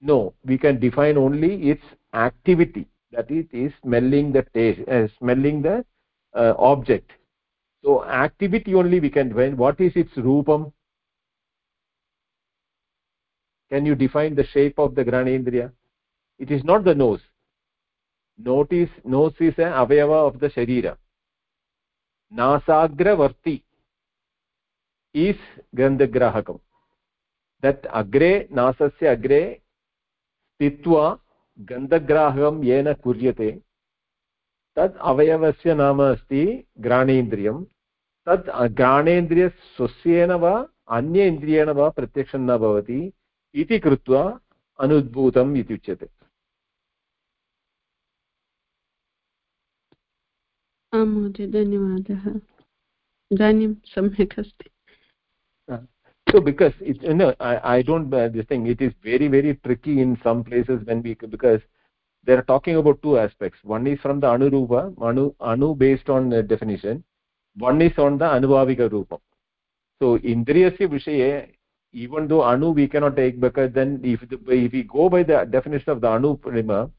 no we can define only it's activity that it is smelling the taste uh, smelling the uh, object. So we can define. What is its roopam can you define the shape of the granendriya? It is not the nose. Notice, nose is an avayava of the sharira. नासाग्रवर्ति is गन्धग्राहकं that अग्रे नासस्य अग्रे स्थित्वा गन्धग्राहकं येन कुर्यते तत् अवयवस्य नाम अस्ति घ्राणेन्द्रियं तत् घ्राणेन्द्रिय स्वस्येन वा अन्य इन्द्रियेण वा प्रत्यक्षं न भवति इति कृत्वा अनुद्भूतम् इति उच्यते आं महोदय धन्यवादः इदानीं सम्यक् अस्ति so because it you know i i don't uh, this thing it is very very tricky in some places when we because they are talking about two aspects one is from the anurupa anu anu based on uh, definition one is on the anubhavika rupa so indriyasya vishaye even though anu we cannot take because then if the, if we go by the definition of the anu prima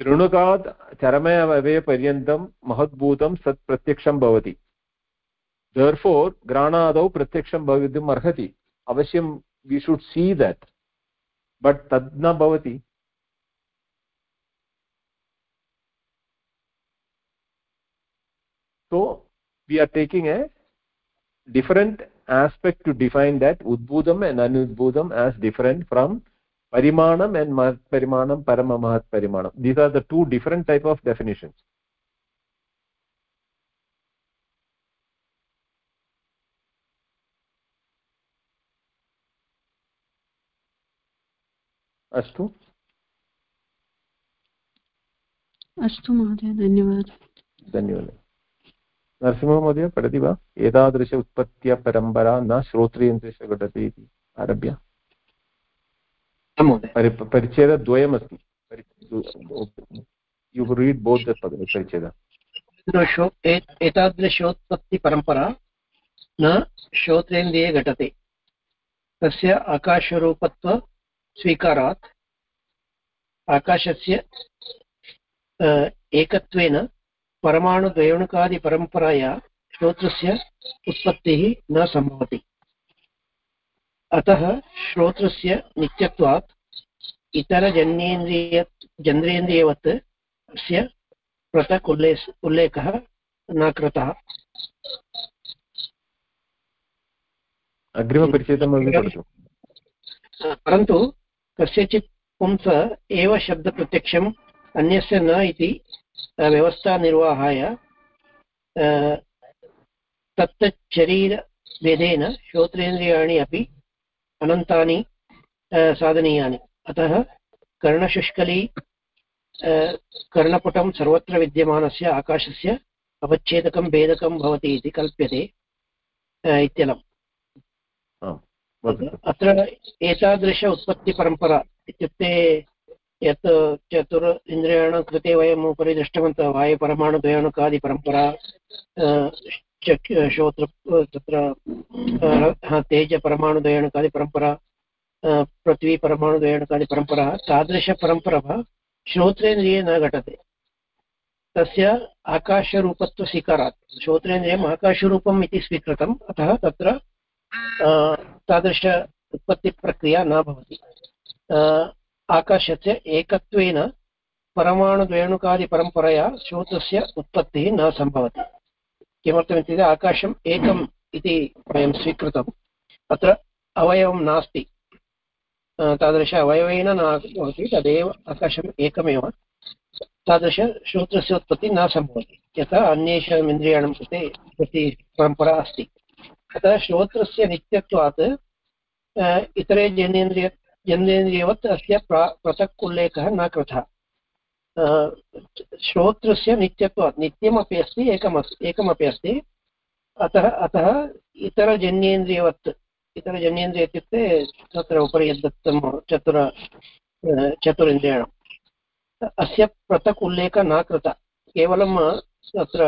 तृणुकात् चरमयवयपर्यन्तं महद्भूतं सत् प्रत्यक्षं भवति therefore घ्राणादौ प्रत्यक्षं भवितुम् अर्हति अवश्यं we should see that but तद् न भवति so we are taking a different aspect to define that udbudam and anudbudam as different from parimanam and mahat parimanam parama mahat parimanam these are the two different type of definitions अस्तु अस्तु महोदय धन्यवादः धन्यवादः नरसिंहमहोदय पठति वा? एतादृश उत्पत्त्या परम्परा न श्रोत्रियन्त्रस्य घटति इति आरभ्य। परिच्छेदद्वयमस्ति। यु रीड् बोत् परिच्छेद। एतादृशोत्पत्तिपरम्परा न श्रोत्रेन्द्रिये घटते तस्य आकाशरूपत्व स्वीकारात् आकाशस्य एकत्वेन परमाणुद्वयोणुकादिपरम्परया श्रोत्रस्य उत्पत्तिः न सम्भवति। अतः श्रोत्रस्य नित्यत्वात् इतरजन्येन्द्रिय जन्रेन्द्रियवत् अस्य पृथक् उल्लेस् उल्लेखः न कृतः। परन्तु कस्यचित् पुंस एव शब्दप्रत्यक्षम् अन्यस्य न इति व्यवस्थानिर्वाहाय तत्तच्छरीरभेदेन श्रोत्रेन्द्रियाणि अपि अनन्तानि साधनीयानि। अतः कर्णशुष्कली कर्णपुटं सर्वत्र विद्यमानस्य आकाशस्य अवच्छेदकं भेदकं भवति इति कल्प्यते इत्यलम्। अत्र एतादृश उत्पत्तिपरम्परा इत्युक्ते यत् चतुर् इन्द्रियाणां कृते वयम् उपरि दृष्टवन्तः वायुपरमाणुद्वयाणुकादिपरम्परा श्रोत्र तत्र तेजपरमाणुद्वयाणुकादिपरम्परा पृथ्वीपरमाणुद्वयाणुकादिपरम्परा तादृशपरम्परा श्रोत्रेन्द्रिये न घटते। तस्य आकाशरूपत्वस्वीकारात् श्रोत्रेन्द्रियम् आकाशरूपम् इति स्वीकृतम्, अतः तत्र तादृश उत्पत्तिप्रक्रिया न भवति। आकाशस्य एकत्वेन परमाणुद्वेणुकादिपरम्परया श्रोत्रस्य उत्पत्तिः न सम्भवति। किमर्थमित्युक्ते आकाशम् एकम् इति वयं स्वीकृतम्। अत्र अवयवं नास्ति। तादृश अवयवेन न भवति, तदेव आकाशम् एकमेव। तादृशश्रोत्रस्य उत्पत्तिः न सम्भवति। यथा अन्येषाम् इन्द्रियाणां कृते परम्परा अस्ति। अतः श्रोत्रस्य नित्यत्वात् इतरे जनेन्द्रिय जनेन्द्रियवत् अस्य पृथक् उल्लेखः न कृतः। श्रोत्रस्य नित्यत्वात् नित्यमपि अस्ति एकमस्ति एकमपि अस्ति। अतः अतः इतरजन्येन्द्रियवत्, इतरजन्येन्द्रिय इत्युक्ते तत्र उपरि यद्दत्तं चतुर चतुरिन्द्रियाणाम्। अस्य पृथक् उल्लेखः न कृतः। केवलं तत्र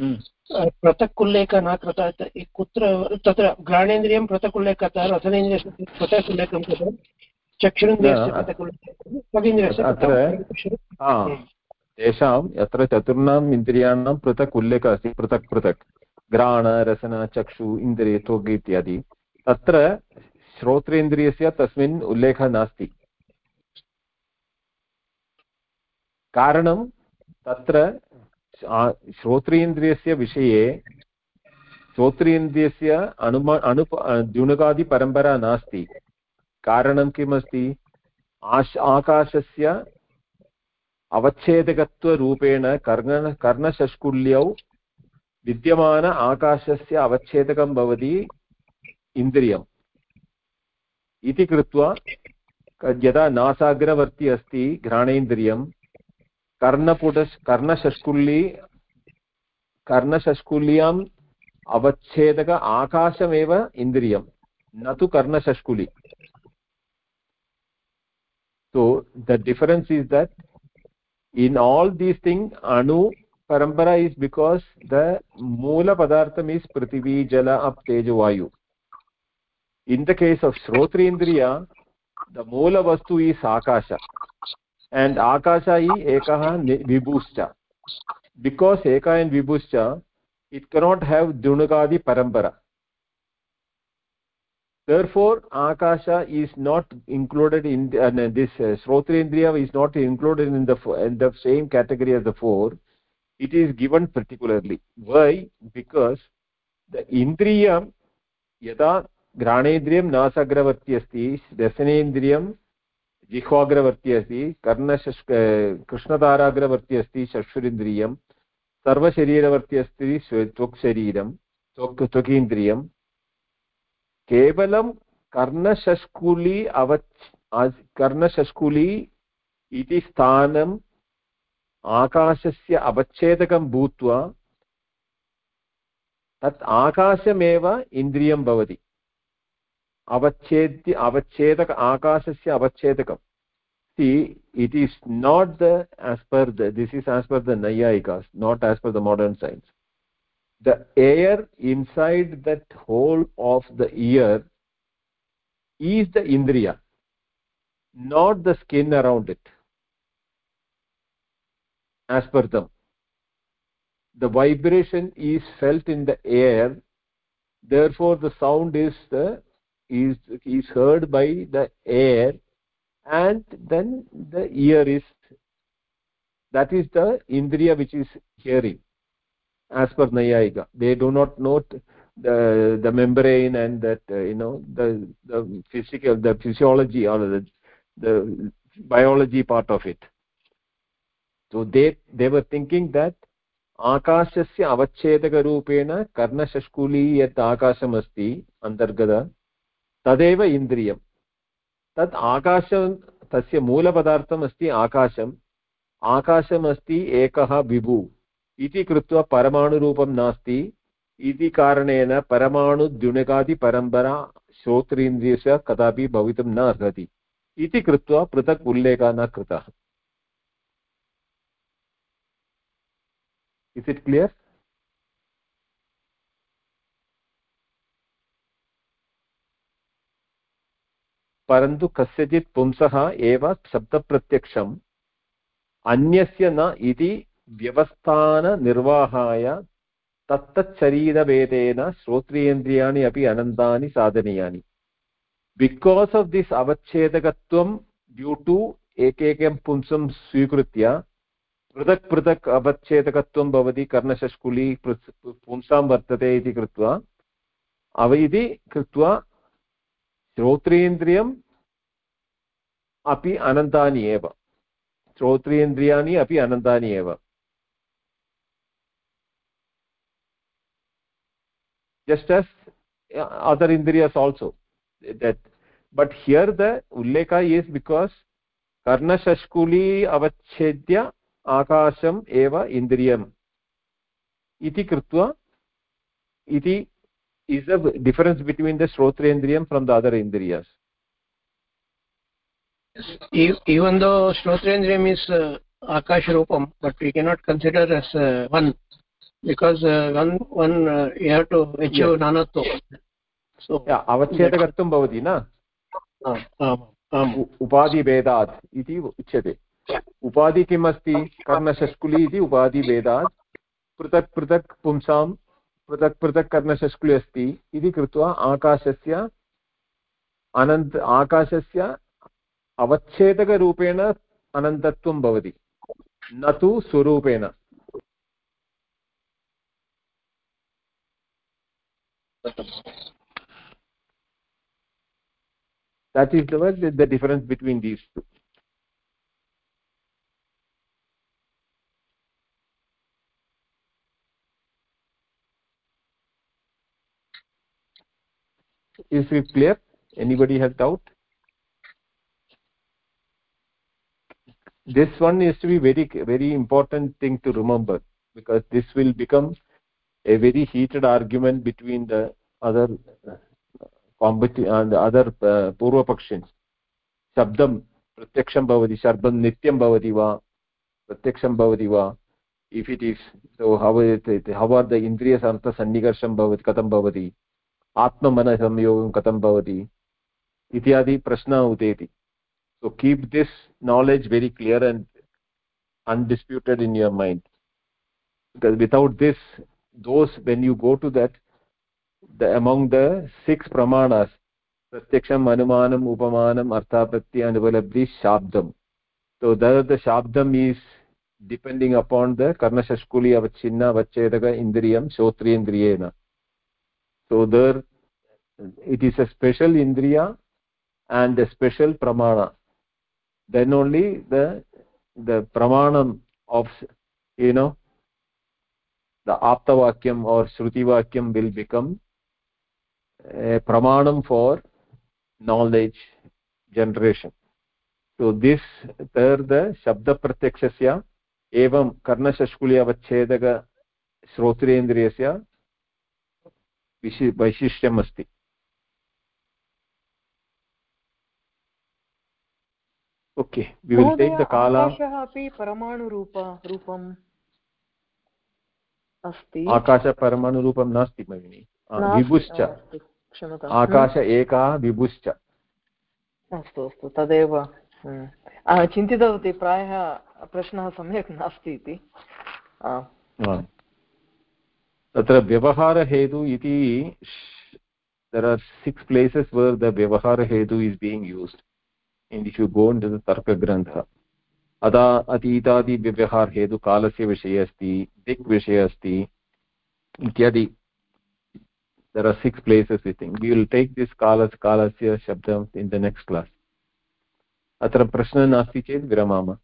पृथक् उल्लेखः न कृतः कुत्र तत्र घ्राणेन्द्रियं पृथक् उल्लेखः रसनेन्द्रियस्य पृथक् उल्लेखं कृतं चक्षुरेन्द्रियस्य पृथक् उल्लेखः। तेषां यत्र चतुर्णाम् इन्द्रियाणां पृथक् उल्लेखः अस्ति पृथक् पृथक्। घ्राण रसन चक्षु इन्द्रिय त्वग् इत्यादि। तत्र श्रोत्रेन्द्रियस्य तस्मिन् उल्लेखः नास्ति। कारणं तत्र श्रोत्रेन्द्रियस्य विषये श्रोत्रेन्द्रियस्य अनुम अनु द्युणुकादिपरम्परा नास्ति। कारणं किमस्ति? आश, आकाशस्य अवच्छेदकत्वरूपेण कर्ण, कर्णशष्कुल्यौ विद्यमान आकाशस्य अवच्छेदकं भवति इन्द्रियम्। इति कृत्वा यदा नासाग्रवर्ति अस्ति घ्राणेन्द्रियं कर्णपुट कर्णशस्कुल्ली कर्णशस्कुल्याम् अवच्छेदक आकाशमेव इन्द्रियं न तु कर्णशस्कुलि so the difference is that in all these thing अणु परंपरा इस् बिकॉज़ द मूल मूलपदार्थम् इस् पृथ्वी जल अप् तेजवायु इन द केस् आफ् श्रोत्रेन्द्रिय द मूलवस्तु इस् आकाश and akasha is ekah vibhuscha because eka and vibhuscha it cannot have dunagadi parampara therefore akasha is not included in the, uh, this uh, shrotrendriya is not included in the in the same category as the four it is given particularly why because the indriyam yada घ्राणेन्द्रियं नासाग्रवर्ति अस्ति रसनेन्द्रियं जिह्वाग्रवर्ती अस्ति कर्णशुष्क कृष्णताराग्रवर्ती अस्ति, चक्षुरिन्द्रियं, सर्वशरीरवर्ती अस्ति त्वक् शरीरं त्वक्, त्वकीन्द्रियं। केवलं कर्णशष्कुली अवच् कर्णशष्कुली इति स्थानम् आकाशस्य अवच्छेदकं भूत्वा, तत् आकाशमेव इन्द्रियं भवति। Avachedya avachedaka akashasya avachedakam see it is not the as per the this is as per the nayayikas not as per the modern science. The air inside that hole of the ear is the indriya not the skin around it. As per them. The vibration is felt in the air therefore the sound is the is is heard by the air and then the ear is that is the indriya which is hearing as per nayayika they do not note the the membrane and that uh, you know the the physical the physiology or the the biology part of it so they they were thinking that आकाशस्य अवच्छेदकरूपेण कर्णशष्कुली यत् आकाशमस्ति अन्तर्गत तदेव इन्द्रियं तत् आकाशं, तस्य मूलपदार्थम् अस्ति आकाशम्। आकाशमस्ति एकः विभु। इति कृत्वा परमाणुरूपं नास्ति। इति कारणेन परमाणुद्युणकादिपरम्परा श्रोत्रेन्द्रियस्य कदापि भवितुं न अर्हति। इति कृत्वा पृथक् उल्लेखः न कृतः। Is it clear? परन्तु कस्यचित् पुंसः एव शब्दप्रत्यक्षम्। अन्यस्य न इति व्यवस्थाननिर्वाहाय तत्तच्छरीरभेदेन श्रोत्रियेन्द्रियाणि अपि अनन्तानि साधनीयानि। बिकास् आफ् दिस् अवच्छेदकत्वं ड्यू टु एकैकं पुंसं स्वीकृत्य पृथक् पृथक् अवच्छेदकत्वं भवति, कर्णशष्कुली पुंसां वर्तते इति कृत्वा, अव इति कृत्वा श्रोत्रेन्द्रियम् अपि अनन्तानि एव श्रोत्रेन्द्रियाणि अपि अनन्तानि एव just as other इन्द्रियस् also that but here the उल्लेख इस् बिकास् कर्णशस्कुली अवच्छेद्य आकाशम् एव इन्द्रियम् इति कृत्वा इति is the difference between the shrotrendriyam from the other indriyas even though shrotrendriyam is uh, akash rupam but we cannot consider as uh, one because uh, one one uh, you have to achieve yes. nanatva so yeah avachedakatvam bhavati na उपाधिभेदात् इति उच्यते उपाधि किम् अस्ति कर्णशष्कुली इति उपाधिभेदात् पृथक् पृथक् पुंसां पृथक् पृथक् कर्णशष्कुली अस्ति। इति कृत्वा आकाशस्य अनन्त आकाशस्य अवच्छेदकरूपेण अनन्तत्वं भवति। न तु स्वरूपेण। Is the, the difference between these two. Is it clear anybody has doubt this one is to be very very important thing to remember because this will become a very heated argument between the other competi and the other uh, purva pakshins shabdam pratyaksham bhavati sharbam nityam bhavati va pratyaksham bhavati va if it is so how is it how are the indriyas artha sannikarsham bhavati katam bhavati आत्मनसंयोगं कथं भवति? इत्यादि प्रश्न उदेति। So keep this knowledge very clear and undisputed in your mind because without this those when you go to that the among the six प्रमाणास् प्रत्यक्षम् अनुमानम् उपमानम् अर्थापत्ति अनुपलब्धि शाब्दम् सो द शाब्दम् ईस् डिपेण्डिङ्ग् द कर्णशष्कुलि अवच्छिन्न अवच्छेदक इन्द्रियं श्रोत्रियेन्द्रियेण so there it is a special indriya and a special pramana then only the the pramanam of you know the aptavakyam or shruti vakyam will become a pramanam for knowledge generation so this there the shabda pratyakshasya एवं कर्णशष्कुली अवच्छेदक श्रोत्रेन्द्रियस्य विशि वैशिष्ट्यम् अस्ति okay we will take the काल अपि परमाणुरूप रूपम् अस्ति। आकाशपरमाणुरूपं नास्ति भगिनि। विभुश्च। आकाश एकः विभुश्च। अस्तु अस्तु तदेव चिन्तितवती प्रायः प्रश्नः सम्यक् नास्ति इति। तत्र व्यवहारहेतु इति there are six places where the vyavahara hetu is being used and if you go into the tarka grantha अदा अतीतादिव्यवहार हेतुकालस्य विषये अस्ति दिक् विषये अस्ति इत्यादि there are six places we think we will take this kalas kalasya shabdam in the next class अत्र प्रश्नः नास्ति चेत् विरमामः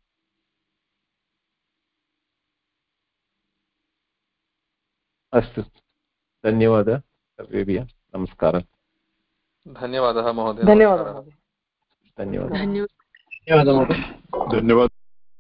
अस्तु। धन्यवादः सर्वेभ्यः नमस्कारः। धन्यवादः महोदय। धन्यवादः। महोदय धन्यवादः। धन्यवादः। धन्यवादः महोदय। धन्यवादः।